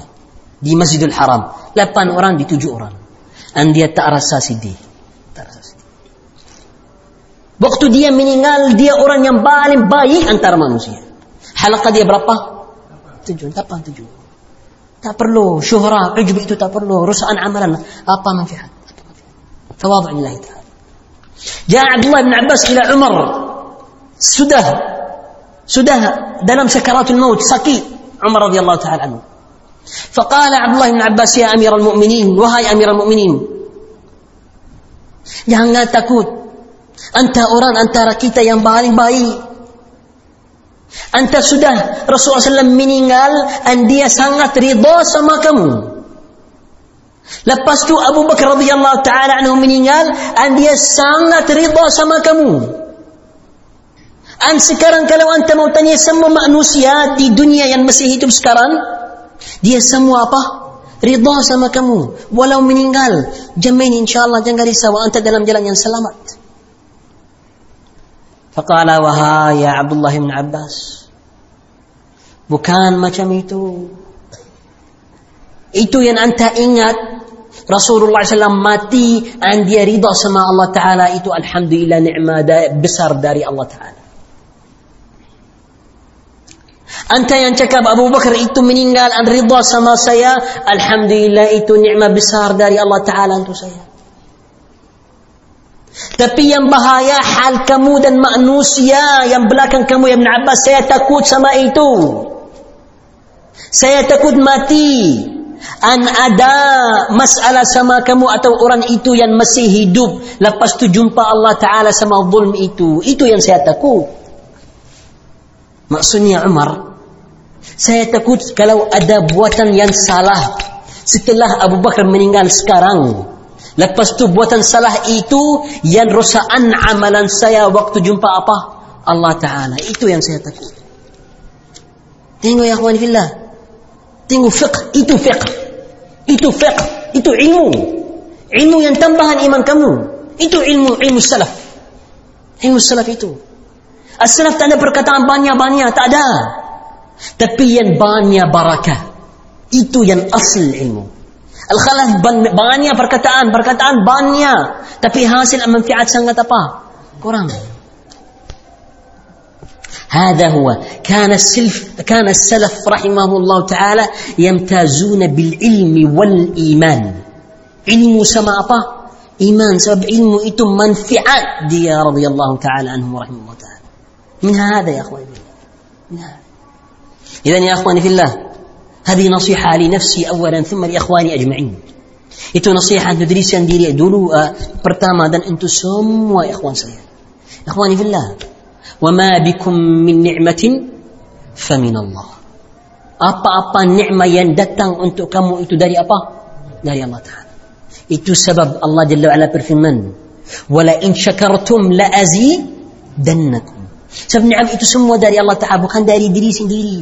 Di Masjidil Haram. Lapan orang di tujuh orang. Dan dia tak rasa sedih. Tak rasa sedih. Waktu dia meninggal, dia orang yang paling bayi antara manusia. Halaqah dia berapa? Tujuh. Lapan tujuh. Tak perlu syuhra, ujub itu tak perlu. Rusaan amalan. Apa manfaat? Tawadhu lillahi ta'ala. جاء عبد الله بن عباس إلى عمر. سده سده دلم سكرات الموت. سقي. عمر رضي الله تعالى عنه. فقال عبد الله بن عباس يا أمير المؤمنين وهاي أمير المؤمنين. jangan takut anta orang antara kita yang paling baik anta sudah Rasulullah SAW meninggal dan dia sangat ridha sama kamu Lepas tu Abu Bakar radhiyallahu taala anhu meninggal dan dia sangat ridha sama kamu. Dan sekarang kalau anda mau tanya semua manusia di dunia yang masih hidup sekarang, dia semua apa? Ridha sama kamu. Walau meninggal, jamin insyaAllah jangan risau anda dalam jalan yang selamat. Faqala wahai ya Abdullah bin Abbas. Bukan macam itu. Itu yang anda ingat Rasulullah SAW mati dan dia ridha sama Allah Ta'ala itu Alhamdulillah ni'mah besar dari Allah Ta'ala. Anta yang cakap Abu Bakar itu meninggal dan ridha sama saya, Alhamdulillah itu ni'mah besar dari Allah Ta'ala untuk saya. Tapi yang bahaya hal kamu dan manusia yang belakang kamu Ibn Abbas saya takut sama itu. Saya takut mati an ada masalah sama kamu atau orang itu yang masih hidup. Lepas tu jumpa Allah Ta'ala sama zulm itu. Itu yang saya takut. Maksudnya Umar saya takut kalau ada buatan yang salah. Setelah Abu Bakar meninggal sekarang lepas tu buatan salah itu yang rosaan amalan saya waktu jumpa apa? Allah Ta'ala. Itu yang saya takut. Tengok ya akhwan fillah tengok fiqh itu fiqh Itu fiqh, itu ilmu. Ilmu yang tambahan iman kamu. Itu ilmu ilmu salaf. Ilmu salaf itu. As-salaf tak ada perkataan banyak-banyak, tak ada. Tapi yang banyak barakah. Itu yang asal ilmu. Al-khalaf banyak perkataan, perkataan banyak. Tapi hasil manfaat sangat apa? Kurang. هذا هو. كان السلف كان السلف رحمه الله تعالى يمتازون بالعلم والإيمان. علم سما apa إيمان سبب علم إتم منفعة. دي رضي الله تعالى عنهم ورحمه الله تعالى. من هذا يا أخواني من هذا. إذا يا أخواني في الله هذه نصيحة لنفسي أولا ثم لإخواني أجمعين. Itu nasihat nutrisi sendiri dulu uh, pertama dan itu semua ikhwan saya. Ikhwani fillah. Ma bikum min ni'matin famin Allah. Apa-apa nikmat yang datang untuk kamu itu dari apa? Dari Allah Ta'ala. Itu sebab Allah Jalla wa'ala berfirman. Wala in syakartum la azidannakum. Sebab ni'am itu semua dari Allah Ta'ala. Bukan dari diri sendiri.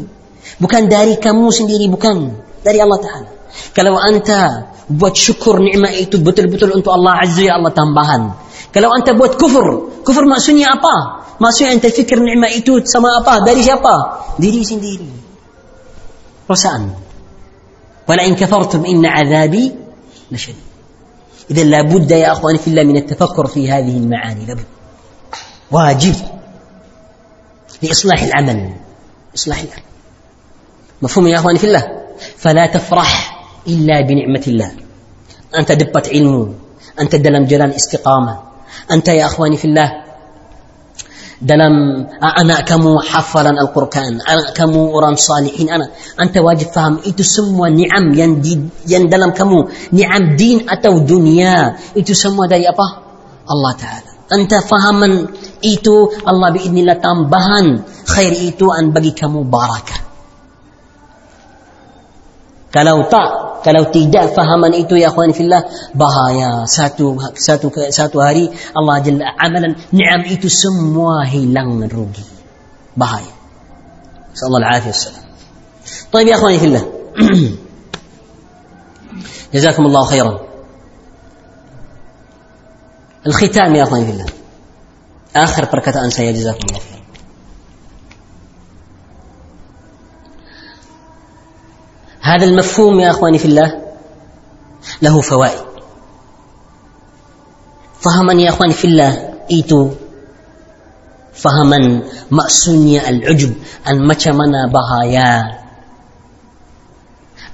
Bukan dari kamu sendiri. Bukan. Dari Allah Ta'ala. Kalau anta buat syukur nikmat itu betul-betul untuk Allah Azza ya Allah tambahan. Kalau anda buat kufur, kufur maksudnya apa? Maksudnya anda fikir nikmat itu sama apa? Dari siapa? Diri sendiri. Perasaan. Wala in kafartum inna azabi lashadid. إذا لابد يا أخواني في الله من التفكر في هذه المعاني لابد واجب لإصلاح العمل إصلاح العمل مفهوم يا أخواني في الله فلا تفرح إلا بنعمة الله أنت دبة علم أنت دلم جلال استقامة أنت يا أخواني في الله dalam anak kamu حفظ القرآن anak kamu orang صالحين أنا أنت واجب فهم itu semua نعم yang di yang dalam kamu نعم دين atau دنيا itu semua dari apa الله تعالى أنت fahaman itu الله بإذن الله tambahkan خير itu dan bagi kamu بركة kalau tak Kalau tidak fahaman itu ya إخواني في الله bahaya satu satu satu hari الله جل amalan نعم itu semua hilang rugi. Bahaya. Sallallahu alaihi wasallam. طيب يا اخواني في الله جزاكم الله خيرا الختام يا اخواني في الله اخر perkataan saya جزاكم الله خيرا هذا المفهوم يا اخواني في الله له فوائد فهما يا اخواني في الله ايتو فهما مأسونيا العجب المچمنا bahaya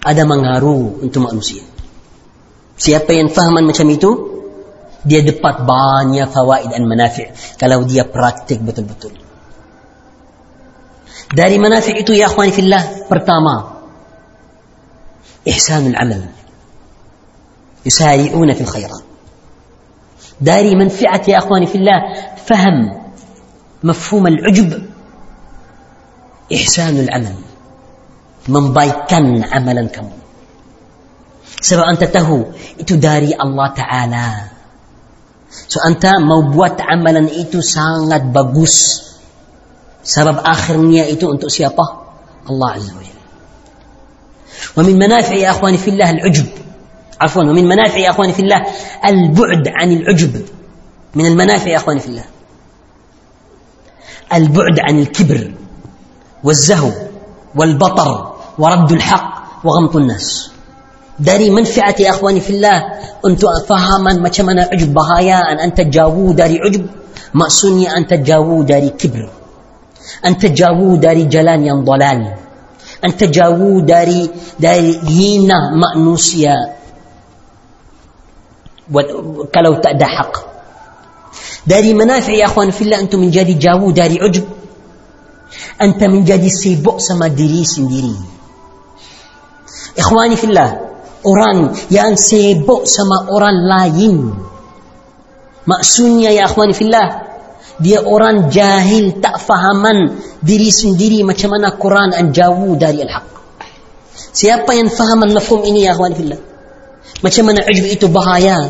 ada mengaruh untuk manusia siapa yang fahaman macam itu dia dapat banyak fawaid dan manafi' kalau dia praktik betul-betul dari manafi' itu ya akhwani fillah pertama إحسان العمل. يسارعون في الخيرات داري منفعة يا أخواني في الله. فهم مفهوم العجب. إحسان العمل. من بايكن عملا كم. سبب أنت تهو داري الله تعالى. So anta mau buat amalan itu sangat bagus. Sebab akhirnya itu untuk siapa? Allah Azza wa ومن منافع يا أخواني في الله العجب. عفوا ومن منافع يا أخواني في الله البعد عن العجب. من المنافع يا أخواني في الله البعد عن الكبر والزهو والبطر ورد الحق وغمط الناس. داري منفعة يا أخواني في الله انت فهما ما كمنا عجب. بهايا أن انت جاوو داري عجب. مأسوني انت جاوو داري كبر. انت جاوو داري جلان ضلال. أنت جاوو داري داري هنا مأنوسيا kalau tak ada hak dari manafع ya akhwan fillah antum menjadi jauh dari ujub anta menjadi sibuk sama diri sendiri ikhwani fillah orang yang sibuk sama orang lain maksudnya ya akhwani fillah dia orang jahil tak fahaman diri sendiri macam mana Quran dan jauh dari al-haq. Siapa yang fahaman mafhum ini ya akhwan fillah? Macam mana ujub itu bahaya?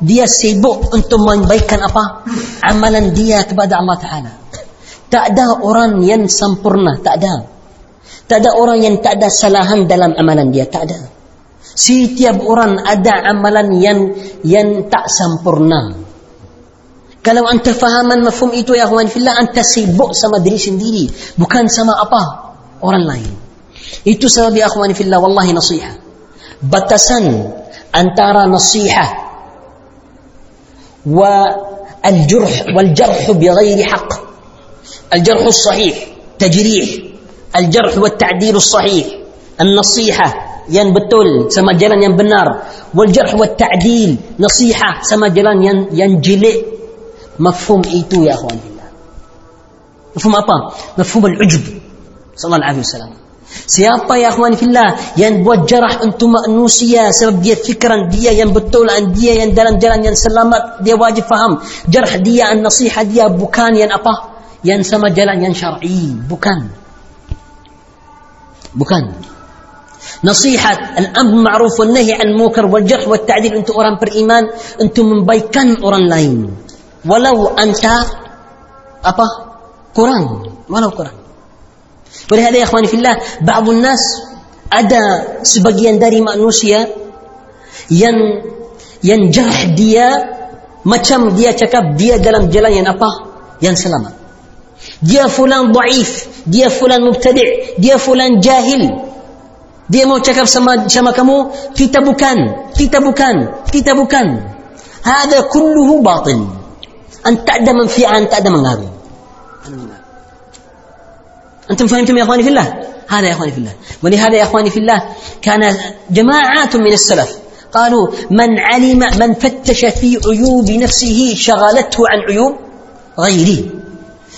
Dia sibuk untuk membaikkan apa? Amalan dia kepada Allah Ta'ala. Tak ada orang yang sempurna tak ada. Tak ada orang yang tak ada salahan dalam amalan dia tak ada. Setiap orang ada amalan yang yang tak sempurna Kalau anda fahaman mafhum itu ya akhwan fillah anda sibuk sama diri sendiri bukan sama apa orang lain. Itu sebab ya akhwan fillah wallahi nasihat. Batasan antara nasihat wa الجرح والجرح بغير حق الجرح الصحيح تجريح الجرح والتعديل الصحيح النصيحة yang betul sama jalan yang benar wal jarh wa ta'dil nasihat sama jalan yang yang jelek mafhum itu ya akhwan fillah mafhum apa mafhum al-ujub sallallahu alaihi wasallam Siapa ya akhwan fillah yang buat jarah untuk manusia sebab dia fikiran dia yang betul dan dia yang dalam jalan yang selamat dia wajib faham jarh dia dan nasihat dia bukan yang apa yang sama jalan yang syar'i bukan bukan nasihat al-amr ma'ruf wal nahi an munkar wal jarh wal ta'dil untuk orang beriman untuk membaikan orang lain walau anta apa? Kurang. Walau kurang. Oleh hadis ikhwan fillah ba'dhu nas ada sebagian dari manusia yang yang jahat dia macam dia cakap dia dalam jalan yang apa? Yang selamat. Dia fulan dhaif dia fulan mubtadi' dia fulan jahil. Dia mau cakap sama sama kamu kita bukan kita bukan kita bukan. Hada kulluhu batin. أن تعدم في أن تعدم غابي. أنتم فهمتم يا إخواني في الله؟ هذا يا إخواني في الله. ولهذا يا إخواني في الله كان جماعات من السلف قالوا من علم من فتش في عيوب نفسه شغلته عن عيوب غيره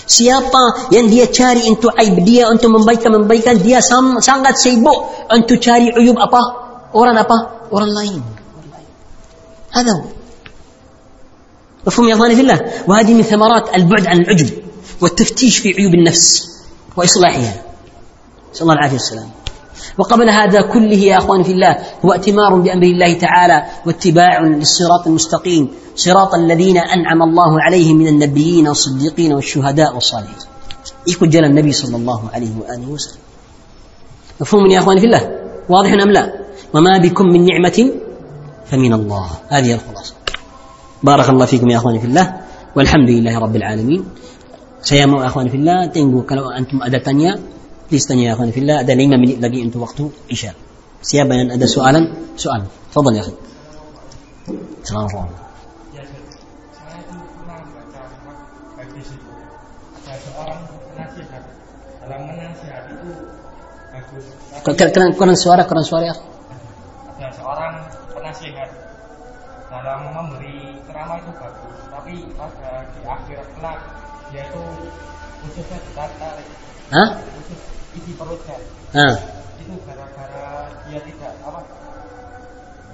siapa yang dia cari untuk عيب dia untuk memperbaiki memperbaiki dia tak sangat sibuk untuk cari عيوب apa orang apa orang lain. هذا هو. مفهوم يا أخواني في الله؟ وهذه من ثمرات البعد عن العجب والتفتيش في عيوب النفس وإصلاحها. نسأل الله العافية والسلام. وقبل هذا كله يا أخواني في الله هو ائتمار بأمر الله تعالى واتباع للصراط المستقيم صراط الذين أنعم الله عليهم من النبيين والصديقين والشهداء والصالحين. يكون جل النبي صلى الله عليه وآله وسلم. مفهوم يا أخواني في الله؟ واضح أم لا؟ وما بكم من نعمة فمن الله. هذه الخلاصة. بارك الله فيكم يا أخواني في الله والحمد لله رب العالمين Saya mau akhwan fillah tunggu kalau antum ada tanya, please tanya ya akhwan fillah. Ada lima menit lagi untuk waktu isya. Siapa yang ada soalan? Soal. Fadal ya akhi. Assalamualaikum. Kurang, kurang suara, kurang suara ya. Ada seorang penasihat dalam memberi ceramah itu bagus, tapi pada di akhir kelak dia itu khususnya ditarik Hah? khusus isi perutnya Hah? itu gara-gara dia tidak apa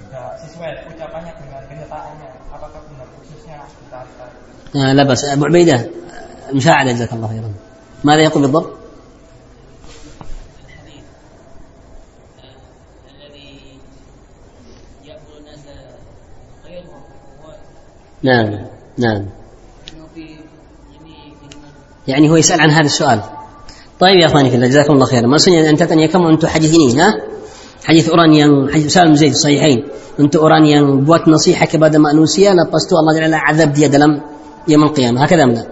tidak sesuai ucapannya dengan kenyataannya apakah benar khususnya ditarik آه لا بأس أبو عبيدة مساعدة جزاك الله خيرا ماذا يقول بالضبط؟ نعم نعم. يعني هو يسأل عن هذا السؤال. طيب يا أخواني في الله جزاكم الله خيرا. anda tanyakan untuk hadis ini ha hadis orang yang hadis Salam Zaid sahihain untuk orang yang buat nasihat kepada manusia lepas tu Allah Taala azab dia dalam يوم القيامة. هكذا لا؟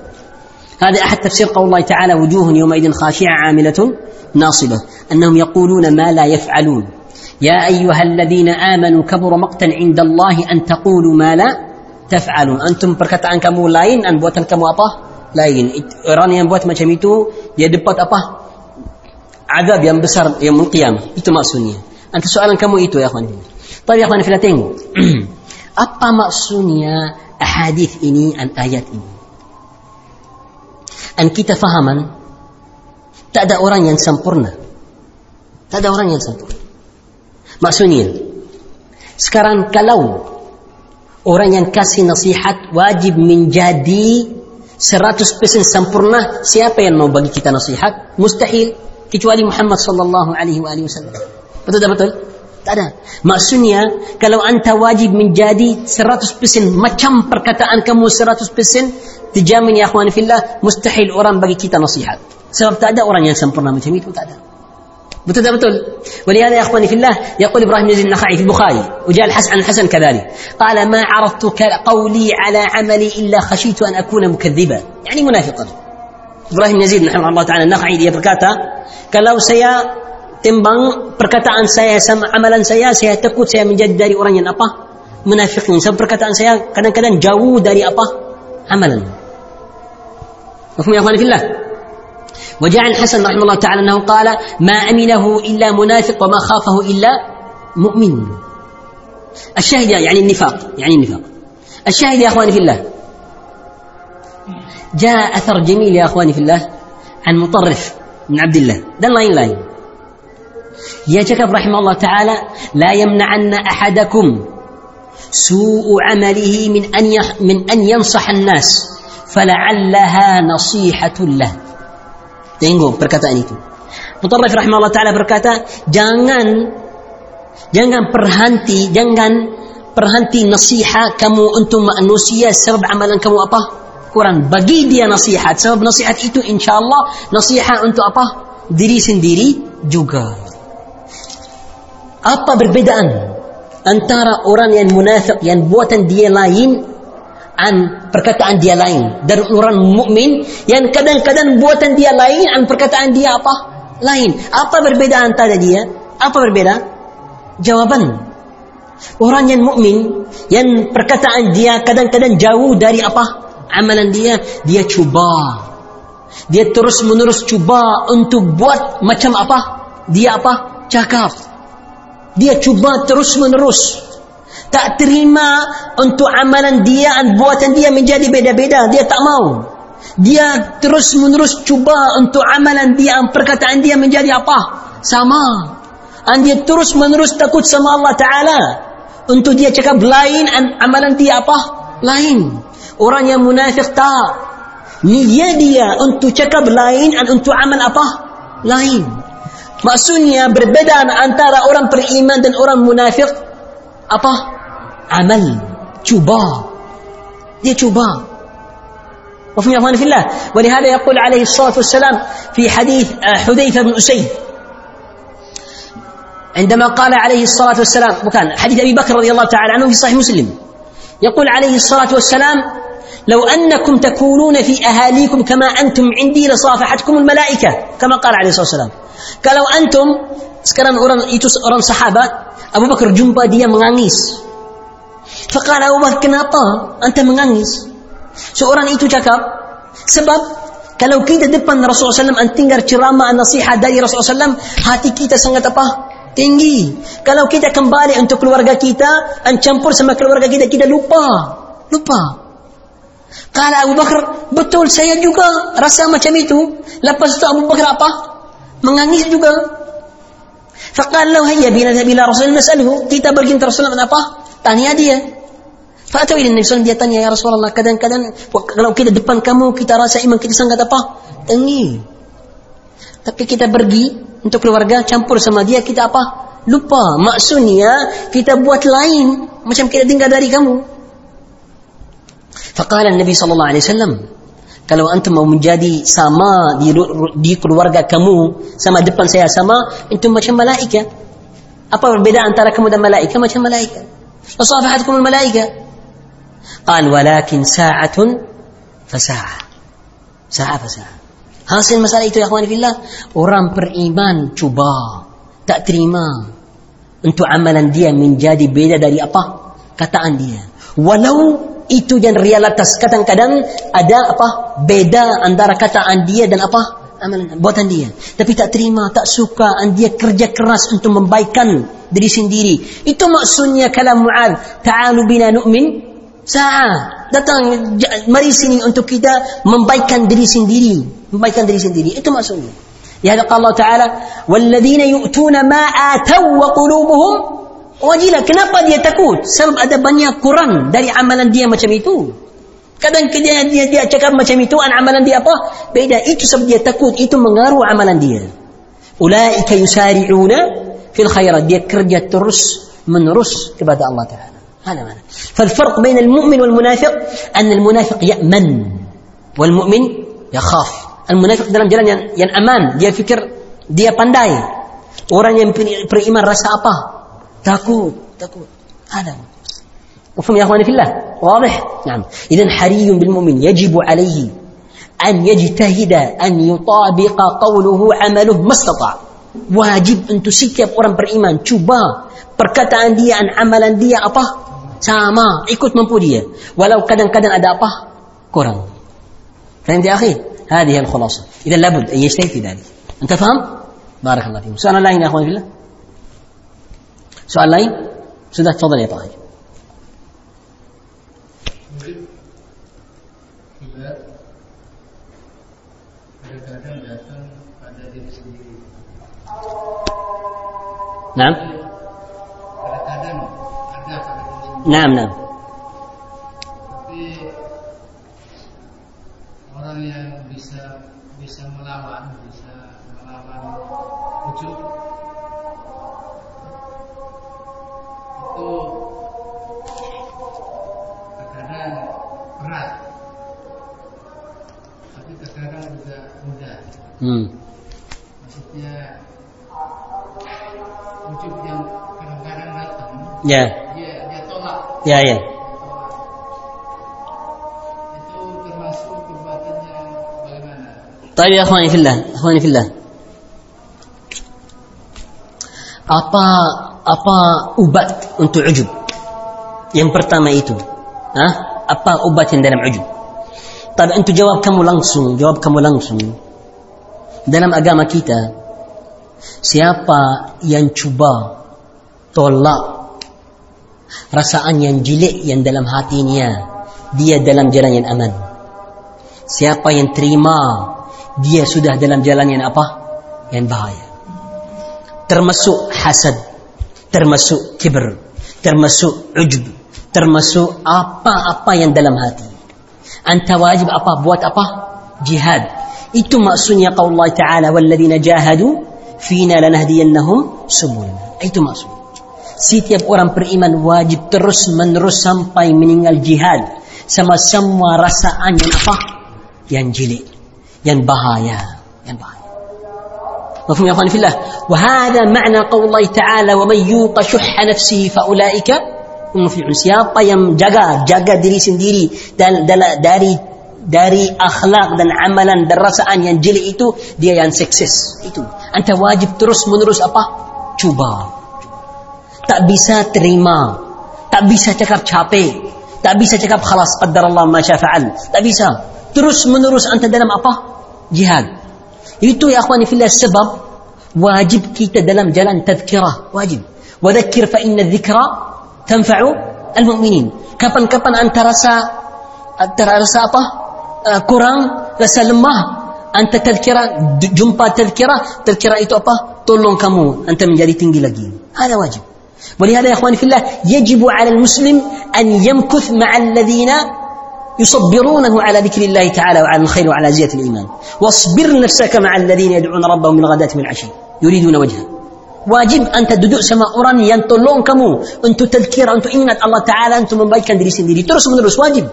هذا أحد تفسير قول الله تعالى وجوه يومئذ خاشعة عاملة ناصبة أنهم يقولون ما لا يفعلون. يا أيها الذين آمنوا كبر مقتا عند الله أن تقولوا ما لا تفعلون perkataan kamu lain dan buatan kamu apa lain orang yang buat macam itu dia dapat apa azab yang besar yang qiyam itu maksudnya Antara soalan kamu itu ya akhwan طيب apa maksudnya ahadith ini dan ayat ini dan kita fahaman tak ada orang yang sempurna tak ada orang yang sempurna maksudnya sekarang kalau orang yang kasih nasihat wajib menjadi 100% sempurna. Siapa yang mau bagi kita nasihat? Mustahil. Kecuali Muhammad sallallahu alaihi wa alihi wasallam. Betul tak betul? Tak ada. Maksudnya kalau anta wajib menjadi 100% macam perkataan kamu 100% dijamin ya akhwan fillah mustahil orang bagi kita nasihat. Sebab tak ada orang yang sempurna macam itu tak ada tak betul ولهذا يا إخواني في الله يقول إبراهيم يزيد النخعي في البخاري وجاء الحسن عن الحسن كذلك قال ما عرضت قولي على عملي إلا خشيت أن أكون مكذبا. يعني منافقا. إبراهيم يزيد رحمه الله تعالى النخعي dia berkata kalau saya timbang perkataan saya sama amalan saya saya takut saya menjadi dari orang yang apa? Munafikin sebab perkataan saya kadang-kadang jauh dari apa? Amalan. مفهوم يا اخواني في الله وجاء عن الحسن رحمه الله تعالى أنه قال ما أمنه إلا منافق وما خافه إلا مؤمن. الشاهد يعني النفاق يعني النفاق. الشاهد يا أخواني في الله. جاء أثر جميل يا أخواني في الله عن مطرف من عبد الله. dan lain lain dia cakap رحمه الله تعالى لا يمنعن أحدكم سوء عمله من أن من أن ينصح الناس فلعلها نصيحة له. Tengok perkataan itu. Mutarrif rahimahullah taala berkata, jangan jangan berhenti, jangan berhenti nasihat kamu untuk manusia sebab amalan kamu apa? Kurang. Bagi dia nasihat. Sebab nasihat itu insyaAllah nasihat untuk apa? Diri sendiri juga. Apa perbedaan antara orang yang munafik yang buatan dia lain an perkataan dia lain dari orang mukmin yang kadang-kadang buatan dia lain an perkataan dia apa? Lain. Apa berbeda antara dia? Apa berbeda jawaban. Orang yang mukmin yang perkataan dia kadang-kadang jauh dari apa? Amalan dia dia cuba. Dia terus menerus cuba untuk buat macam apa? Dia apa? Cakap. Dia cuba terus menerus tak terima untuk amalan dia dan buatan dia menjadi beda-beda. Dia tak mau. Dia terus menerus cuba untuk amalan dia dan perkataan dia menjadi apa? Sama. Dan dia terus menerus takut sama Allah Ta'ala. Untuk dia cakap lain dan amalan dia apa? Lain. Orang yang munafik tak. Niat dia untuk cakap lain dan untuk amal apa? Lain. Maksudnya berbeda antara orang beriman dan orang munafik apa عمل cuba dia cuba وفي إخواني في الله. ولهذا يقول عليه الصلاة والسلام في حديث حذيفة بن أسيد. عندما قال عليه الصلاة والسلام وكان حديث أبي بكر رضي الله تعالى عنه في صحيح مسلم. يقول عليه الصلاة والسلام لو أنكم تكونون في أهاليكم كما أنتم عندي لصافحتكم الملائكة. كما قال عليه الصلاة والسلام. kalau antum sekarang orang itu orang sahabat. Abu Bakar jumpa menangis. Faqala Bakar kenapa anda menangis? Seorang itu cakap, sebab kalau kita depan Rasulullah SAW dan tinggal ceramah nasihat dari Rasulullah SAW, hati kita sangat apa? Tinggi. Kalau kita kembali untuk keluarga kita, dan campur sama keluarga kita, kita lupa. Lupa. Kala Abu Bakar, betul saya juga rasa macam itu. Lepas itu Abu Bakar apa? Mengangis juga. Faqallahu hayya bina bila Rasulullah SAW. Kita berkinta Rasulullah SAW apa? Tanya dia. Fatau ini Nabi SAW dia tanya ya Rasulullah kadang-kadang kalau kita depan kamu kita rasa iman kita sangat apa? Tinggi. Tapi kita pergi untuk keluarga campur sama dia kita apa? Lupa. Maksudnya kita buat lain macam kita tinggal dari kamu. Faqala Nabi sallallahu alaihi wasallam kalau antum mau menjadi sama di, di keluarga kamu sama depan saya sama itu macam malaikat. Apa perbedaan antara kamu dan malaikat? Macam malaikat. Wasafahatkum al-malaikat. قال ولكن ساعة فساعة ساعة فساعة Hasil masalah itu ya akhwani fillah Orang beriman cuba Tak terima Untuk amalan dia menjadi beda dari apa Kataan dia Walau itu yang realitas Kadang-kadang ada apa Beda antara kataan dia dan apa amalan buatan dia tapi tak terima tak suka dan dia kerja keras untuk membaikkan diri sendiri itu maksudnya kalam Mu'ad ta'alu bina nu'min Sa'ah datang mari sini untuk kita membaikkan diri sendiri, membaikkan diri sendiri. Itu maksudnya. Ya Allah Taala, "Walladzina yu'tuna ma atau wa qulubuhum wajila." Kenapa dia takut? Sebab ada banyak kurang dari amalan dia macam itu. Kadang dia dia, dia cakap macam itu, an amalan dia apa? Beda. Itu sebab dia takut. Itu mengaruh amalan dia. Ulaika yusari'una fil khairat. Dia kerja terus menerus kepada Allah Taala. هذا معنى. فالفرق بين المؤمن والمنافق أن المنافق يأمن والمؤمن يخاف. المنافق dalam jalan yang, yang aman dia fikir dia pandai. Orang yang beriman rasa apa? Takut takut. هذا مفهوم يا اخواني في الله واضح نعم اذا حري بالمؤمن يجب عليه ان يجتهد ان يطابق قوله عمله ما استطاع wajib untuk setiap orang beriman cuba perkataan dia dan amalan dia apa? sama ikut mampu dia. Walau kadang-kadang ada apa kurang. Faham يا أخي هذه الخلاصة إذا لابد أن يشتهي في ذلك أنت فهم؟ بارك الله فيكم سؤال lain يا أخواني في الله سؤال lain سيدة تفضل يا طاهر نعم نعم نعم orang yang bisa bisa melawan bisa melawan itu berat tapi juga mudah hmm. maksudnya ujub yang kadang-kadang datang ya yeah. Ya ya. Tapi akhwani fillah, akhwani fillah. Apa apa ubat untuk ujub? Yang pertama itu. Ha? Apa ubat yang dalam ujub? Tapi itu jawab kamu langsung, jawab kamu langsung. Dalam agama kita siapa yang cuba tolak rasaan yang jelek yang dalam hatinya dia dalam jalan yang aman. Siapa yang terima dia sudah dalam jalan yang apa? Yang bahaya. Termasuk hasad termasuk kibr termasuk ujub termasuk apa-apa yang dalam hati. Anta wajib apa? Buat apa? Jihad. Itu maksudnya Allah Ta'ala walladzina jahadu fina lanahdiyannahum subulana. Itu maksud setiap orang beriman wajib terus menerus sampai meninggal jihad sama semua rasaan yang apa yang jelek yang bahaya yang bahaya مفهوم يا اخواني في الله وهذا معنى قول الله تعالى ومن يوق شح نفسه فاولئك هم المفلحون siapa yang jaga jaga diri sendiri dan dari dari akhlak dan amalan dan rasaan yang jelek itu dia yang sukses itu anta wajib terus menerus apa cuba tak bisa terima tak bisa cakap capek tak bisa cakap khalas qaddar Allah ma syafa'al tak bisa terus menerus anta dalam apa jihad itu ya akhwani fillah sebab wajib kita dalam jalan tazkirah wajib wadhakkir fa inna dhikra tanfa'u al-mu'minin kapan-kapan anta rasa anta rasa apa uh, kurang rasa lemah anta tazkirah jumpa tazkirah tazkirah itu apa tolong kamu anta menjadi tinggi lagi هذا واجب ولهذا يا إخواني في الله يجب على المسلم أن يمكث مع الذين يصبرونه على ذكر الله تعالى وعلى الخير وعلى زيادة الإيمان. واصبر نفسك مع الذين يدعون ربهم بالغداة والعشي يريدون وجهه. واجب أن تدعو سما أوران ينتلون كمو أنتو تذكير أنتو إنgat Allah Ta'ala أنتو membaikkan diri sendiri terus menerus wajib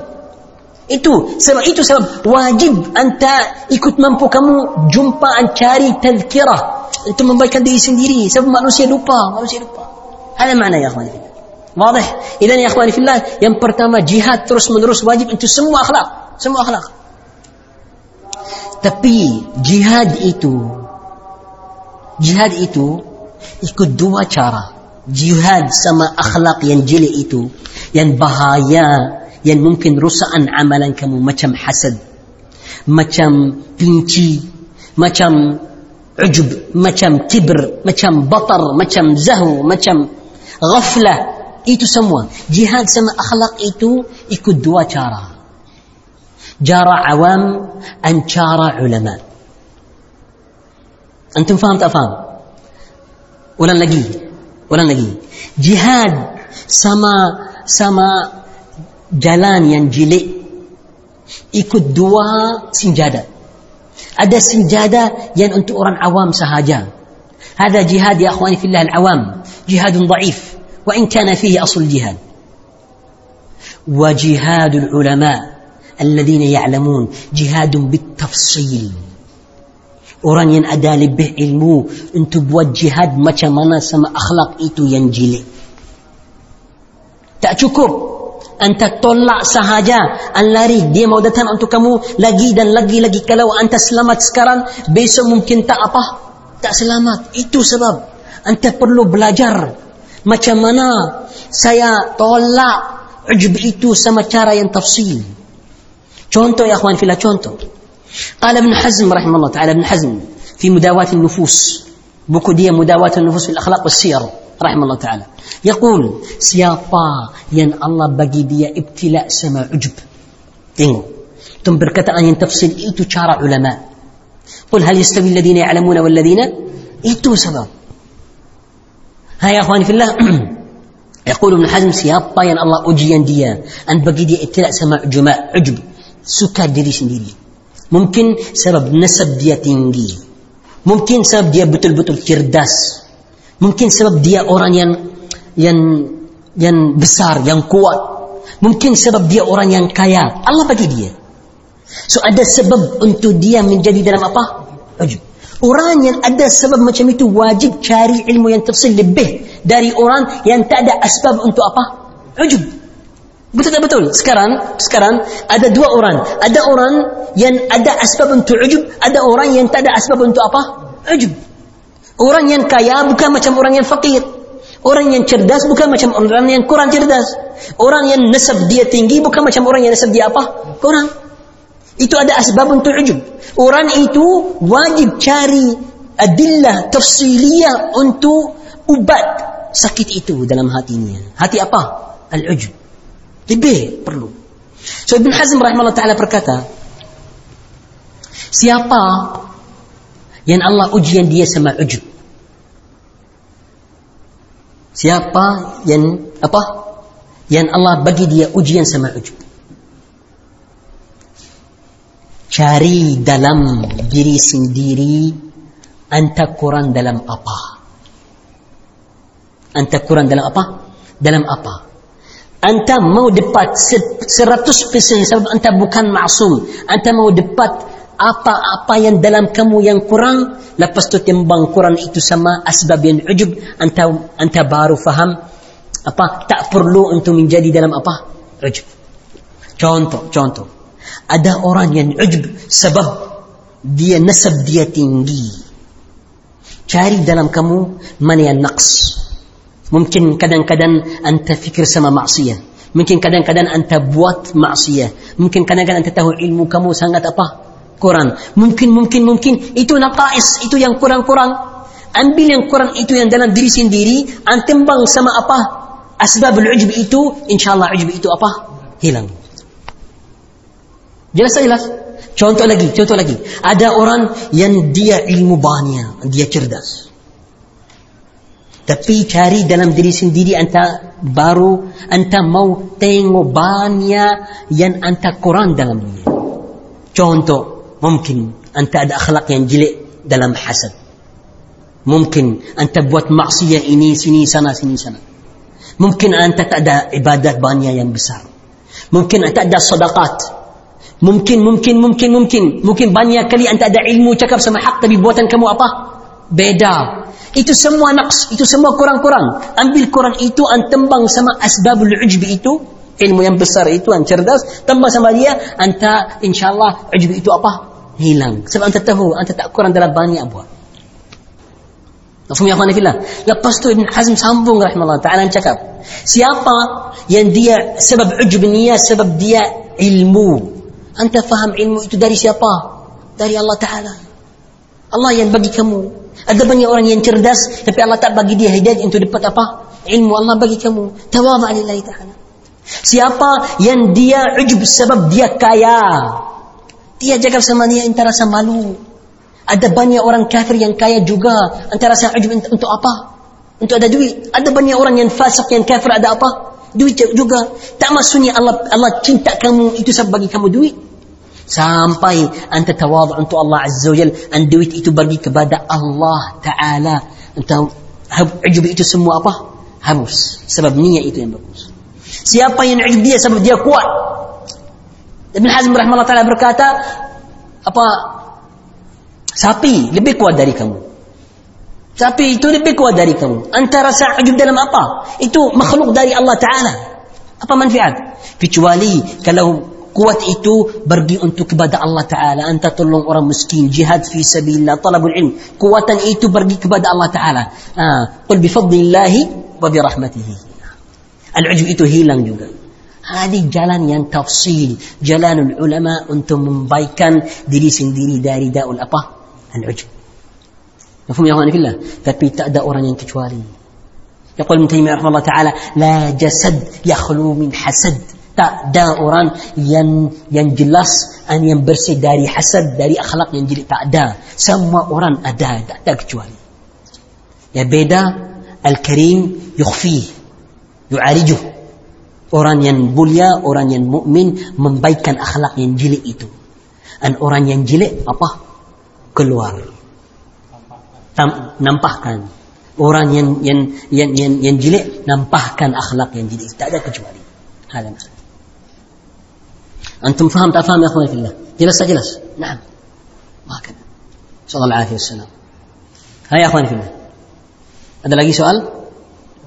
itu sebab itu sebab wajib anta ikut mampu kamu jumpa cari tazkirah untuk membaikkan diri sendiri sebab manusia lupa manusia lupa Ada mana ya akhwani fillah? Wadih. Idan ya akhwani fillah, yang pertama jihad terus menerus wajib itu semua akhlak semua akhlak tapi jihad itu jihad itu ikut dua cara jihad sama akhlak yang jeli itu yang bahaya yang mungkin rusakan amalan kamu macam hasad macam pinci macam ujub macam kibr macam batar macam zahu macam ghaflah itu semua jihad sama akhlak itu ikut dua cara cara awam dan cara ulama antum faham tak faham ulang lagi ulang lagi jihad sama sama jalan yang jelek ikut dua sinjada ada sinjada yang untuk orang awam sahaja هذا جهاد يا اخواني في الله العوام جهاد ضعيف وإن كان فيه أصل الجهاد. وجهاد العلماء الذين يعلمون جهاد بالتفصيل. أوراني أدالي به علمو أنت بوجهاد جهاد ما شمنا سما أخلاق إيتو ينجلي تا أنت تطلع سهاجا. أن لا ريد دي مودة أنت كمو لقي دن لقي لقي كلو أنت سلامت سكرا بيسو ممكن تأطه أبا إيتو سبب. أنت perlu belajar macam mana saya tolak ujub itu sama cara yang tafsil contoh ya akhwan fillah contoh قال ابن حزم رحمه الله تعالى ابن حزم في مداواة النفوس dia مداواة النفوس في الأخلاق والسير rahimahullah taala. Yaqul, siapa yang Allah bagi dia ibtila sama ujub. Tengok. Tum perkataan yang tafsir itu cara ulama. Hal yastawi alladhina ya'lamuna wal ladhina itu sebab. ها يا أخواني في الله. يقول ابن حزم سياب ين الله أجيان ديا أن بقي دي اتلا سماع جماع عجب سكا ديري ممكن سبب نسب ديا تنجي ممكن سبب ديا بطل بطل كرداس. ممكن سبب ديا أوران ين ين ين بسار ين قوة. ممكن سبب ديا أوران ين كايا الله بقي ديا. سو ada sebab untuk dia menjadi dalam apa? عجب. Macam itu wajib cari ilmu yang tafsir lebih dari orang yang tak ada أسباب untuk apa? Ujub. Betul tak betul? Sekarang, sekarang ada dua orang. Ada orang yang ada asbab untuk ujub, ada orang yang tak ada asbab untuk apa? Ujub. Orang yang kaya bukan macam orang yang fakir. Orang yang cerdas bukan macam orang yang kurang cerdas. Orang yang nasab dia tinggi bukan macam orang yang nasab dia apa? Kurang. Itu ada asbab untuk ujub. Orang itu wajib cari adillah tafsiliyah untuk ubat sakit itu dalam hatinya. Hati apa? Al-ujub. Lebih perlu. So Ibn Hazm rahimahullah ta'ala berkata, siapa yang Allah ujian dia sama ujub? Siapa yang apa? Yang Allah bagi dia ujian sama ujub. Cari dalam diri sendiri anta kurang dalam apa? Anta kurang dalam apa? Dalam apa? Anta mau dapat seratus persen sebab anta bukan maksum. Anta mau dapat apa-apa yang dalam kamu yang kurang lepas tu timbang kurang itu sama asbab yang ujub. Anta anta baru faham apa? Tak perlu untuk menjadi dalam apa? Ujub. Contoh contoh ada orang yang ujub sebab dia nasab dia tinggi. Cari dalam kamu mana yang naqs. Mungkin kadang-kadang anta fikir sama maksiyah. Mungkin kadang-kadang anta buat maksiyah. Mungkin kadang-kadang anta tahu ilmu kamu sangat apa? Kurang. Mungkin, mungkin, mungkin. Itu naqais. Itu yang kurang-kurang. Ambil yang kurang itu yang dalam diri sendiri. Antimbang sama apa? Asbabul ujub itu. InsyaAllah ujub itu apa? Hilang. Jelas tak jelas? Contoh lagi, contoh lagi. Ada orang yang dia ilmu banyak, dia cerdas. Tapi cari dalam diri sendiri anta baru anta mau tengok banyak yang anta kurang dalam dia. Contoh, mungkin anta ada akhlak yang jelek dalam hasad. Mungkin anta buat maksiat ini sini sana sini sana. Mungkin anta tak ada ibadat banyak yang besar. Mungkin anta ada sedekah Mungkin, mungkin, mungkin, mungkin. Mungkin banyak kali anda ada ilmu cakap sama hak tapi buatan kamu apa? Beda. Itu semua naqs. Itu semua kurang-kurang. Ambil kurang itu antembang sama asbabul ujbi itu. Ilmu yang besar itu, yang cerdas. Tambah sama dia, anta insyaAllah ujbi itu apa? Hilang. Sebab anda tahu, anda tak kurang dalam banyak buat. Mafhum ya akhwani fillah. Lepas tu Ibn Hazm sambung rahimahullah ta'ala cakap. Siapa yang dia sebab ujub niya, sebab dia ilmu. Anta faham ilmu itu dari siapa? Dari Allah Ta'ala. Allah yang bagi kamu. Ada banyak orang yang cerdas, tapi Allah tak bagi dia hidayah untuk dapat apa? Ilmu Allah bagi kamu. Tawadha lillahi ta'ala. Siapa yang dia ujub sebab dia kaya. Dia jaga sama dia, anta rasa malu. Ada banyak orang kafir yang kaya juga. Anta rasa ujub untuk apa? Untuk ada duit. Ada banyak orang yang fasik, yang kafir ada apa? Duit juga. Tak maksudnya Allah Allah cinta kamu itu sebab bagi kamu duit? Sampai anda tawadhu untuk Allah Azza wa Jal dan duit itu bagi kepada Allah Ta'ala. Entah ujub itu semua apa? Habus sebab niat itu yang bagus. Siapa yang ujub dia sebab dia kuat. Ibn Hazm rahmatullah ta'ala berkata apa? Sapi lebih kuat dari kamu Tapi itu lebih kuat dari kamu. Antara rasa ujub dalam apa? Itu makhluk dari Allah Ta'ala. Apa manfaat? Kecuali kalau kuat itu pergi untuk kepada Allah Ta'ala. Anta tolong orang miskin. Jihad fi sabilillah. Talabul ilm. Kuatan itu pergi kepada Allah Ta'ala. Qul bifadlillahi wa birahmatihi. Al-ujub itu hilang juga. Hadi jalan yang tafsil. Jalan ulama untuk membaikkan diri sendiri dari daul apa? Al-ujub. مفهوم يا اخواني في الله؟ تبي تأدى أورانيين كتشوالي يقول ابن تيمية رحمه الله تعالى لا جسد يخلو من حسد. تا دا أوران ين ينجلس أن ينبرسي داري حسد داري أخلاق ينجل تا دا. سما أوران أدا. دا, دا كتشوالي ya beda الكريم يخفيه يعالجه. orang yang mulia orang yang مؤمن memperbaikkan أخلاق ينجلي إتو أن أوران ينجلي أبا كل وار Tam, nampakkan orang yang yang yang yang, yang jelek nampakkan akhlak yang jelek tak ada kecuali هذا معنى أنتم فهم تفهم يا أخواني في الله جلس جلس نعم وهكذا نسأل الله العافية والسلام ها يا أخواني في الله ada lagi soal?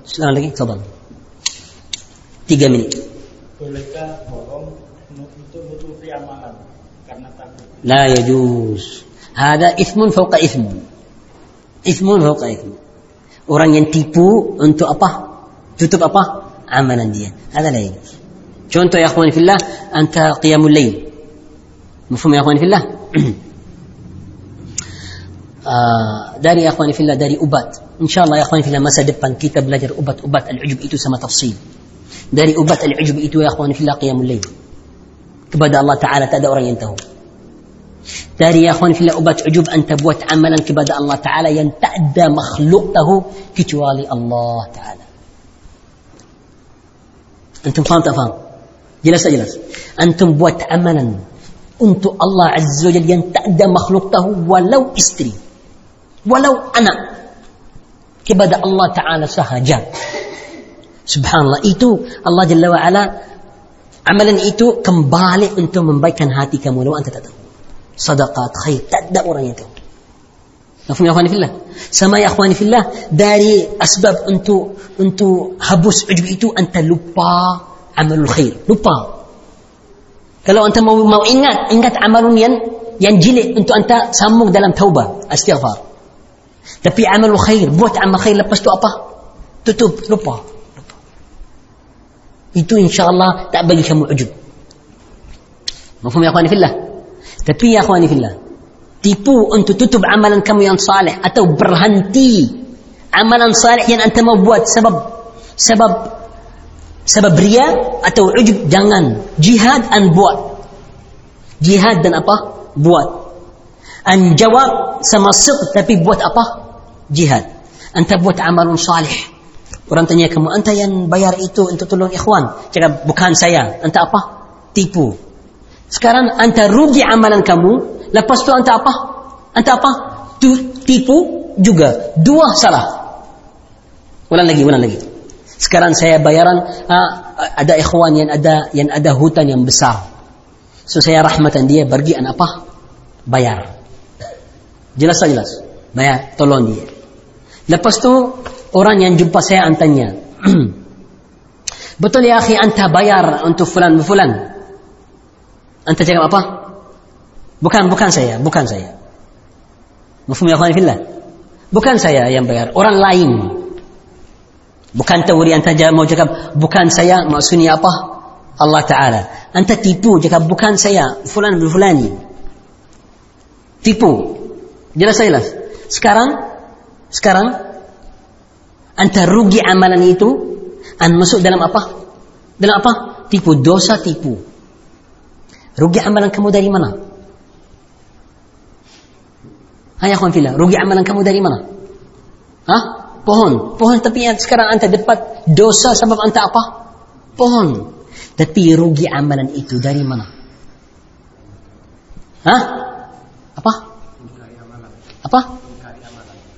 Soal lagi? Tafadhal. Tiga menit. Bolehkah bohong untuk menutupi amalan karena takut? لا يجوز هذا إثم فوق إثم إثم فوق إثم orang yang tipu untuk apa tutup apa amalan dia لا يجوز contoh ya akhwani fillah anta qiyamul lail يا اخواني في الله آه dari ya akhwani fillah dari ubat insyaallah ya akhwani fillah masa depan kita belajar ubat-ubat al-ujub itu sama tafsil dari ubat al-ujub itu ya akhwani fillah qiyamul lail kepada Allah taala tak ada orang yang tahu داري يا اخواني في لأبات عجوب ان تبوت عملا كبدا الله تعالى ينتأدى مخلوقته كتوالي الله تعالى أنتم فهمت افهم جلس جلس أنتم بوت عملا انت الله عز وجل ينتأدى مخلوقته ولو استري ولو أنا كبدا الله تعالى سهجا سبحان الله ايتو الله جل وعلا عملا ايتو كم بالي أنتم من بيت هاتي كم ولو انت تدعو صدقات خير ada orang yang tahu Mafhum ya akhwani fillah? Sama ya akhwani fillah dari asbab untuk untuk habus ujub itu anta lupa amalul khair. Lupa. Kalau anta mau mau ingat, ingat amalun yang yang jelek untuk anta sambung dalam taubah, istighfar. Tapi amalul khair, buat amal khair lepas tu apa? Tutup, lupa. lupa. Itu insya-Allah tak bagi kamu ujub. Mafhum ya akhwani fillah? Tapi ya akhwani fillah, tipu untuk tutup amalan kamu yang saleh atau berhenti amalan saleh yang anda mau buat sebab sebab sebab ria atau ujub jangan. Jihad dan buat. Jihad dan apa? Buat. An jawab sama sidq tapi buat apa? Jihad. Anta buat amalan saleh orang tanya kamu anta yang bayar itu untuk tolong ikhwan? Cakap bukan saya. Anta apa? Tipu sekarang anta rugi amalan kamu lepas tu anta apa? Anta apa? Tu, tipu juga. Dua salah. Ulang lagi ulang lagi. Sekarang saya bayaran ah, ada ikhwan yang ada yang ada hutan yang besar. So saya rahmatan dia pergi an apa? Bayar. Jelas tak jelas? Bayar tolong dia. Lepas tu orang yang jumpa saya antanya betul ya akhi anta bayar untuk fulan fulan anta cakap apa? Bukan bukan saya bukan saya. Mafhum ya fillah. Bukan saya yang bayar orang lain. Bukan teori anta mau cakap bukan saya maksudnya apa? Allah Ta'ala. Anta tipu cakap bukan saya fulan bin fulani tipu. Jelas jelas? Sekarang sekarang anta rugi amalan itu an masuk dalam apa? Dalam apa? Tipu dosa tipu rugi amalan kamu dari mana Hai akhwan fillah rugi amalan kamu dari mana Hah? pohon pohon tapi yang sekarang anda dapat dosa sebab anda apa pohon tapi rugi amalan itu dari mana Hah? apa apa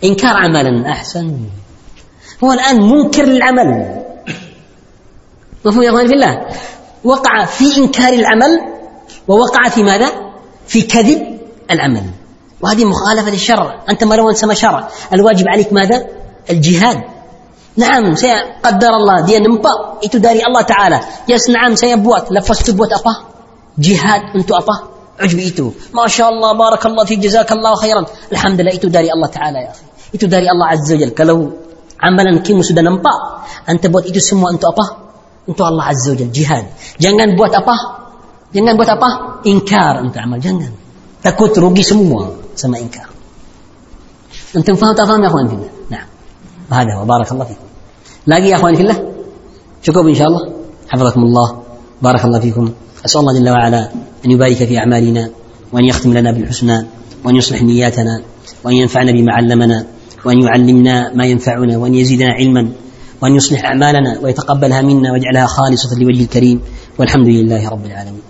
إنكار عملا أحسن هو الآن منكر للعمل مفهوم يا أخواني في الله وقع في إنكار العمل ووقع في ماذا؟ في كذب العمل. وهذه مخالفة للشرع. أنت ما لو أنسمى شرع. الواجب عليك ماذا؟ الجهاد. نعم سيقدر الله. دي نمبا يتداري الله تعالى. يس نعم سيبوات لفست بوات أفا جهاد أنت أفا عجب إيتو. ما شاء الله بارك الله فيك جزاك الله خيرا. الحمد لله. يتداري الله تعالى يا أخي. يتداري الله عز وجل. كلو عملا كيمو سودا أنت بوت إيتو سمو أنت أبا. أنت الله عز وجل. جهاد. جنان بوت أبا. Jangan buat apa? Ingkar untuk amal. Jangan. Takut rugi semua sama ingkar. Antum faham tak faham ya akhwan fillah? Nah هذا هو بارك الله فيكم لاقي يا اخواني كله شكوب ان شاء الله حفظكم الله جل وعلا ان يبارك في اعمالنا وان يختم لنا بالحسنى وان يصلح نياتنا وان ينفعنا بما علمنا وان يعلمنا ما ينفعنا وان يزيدنا علما وان يصلح اعمالنا ويتقبلها منا ويجعلها خالصه لوجه الكريم والحمد لله رب العالمين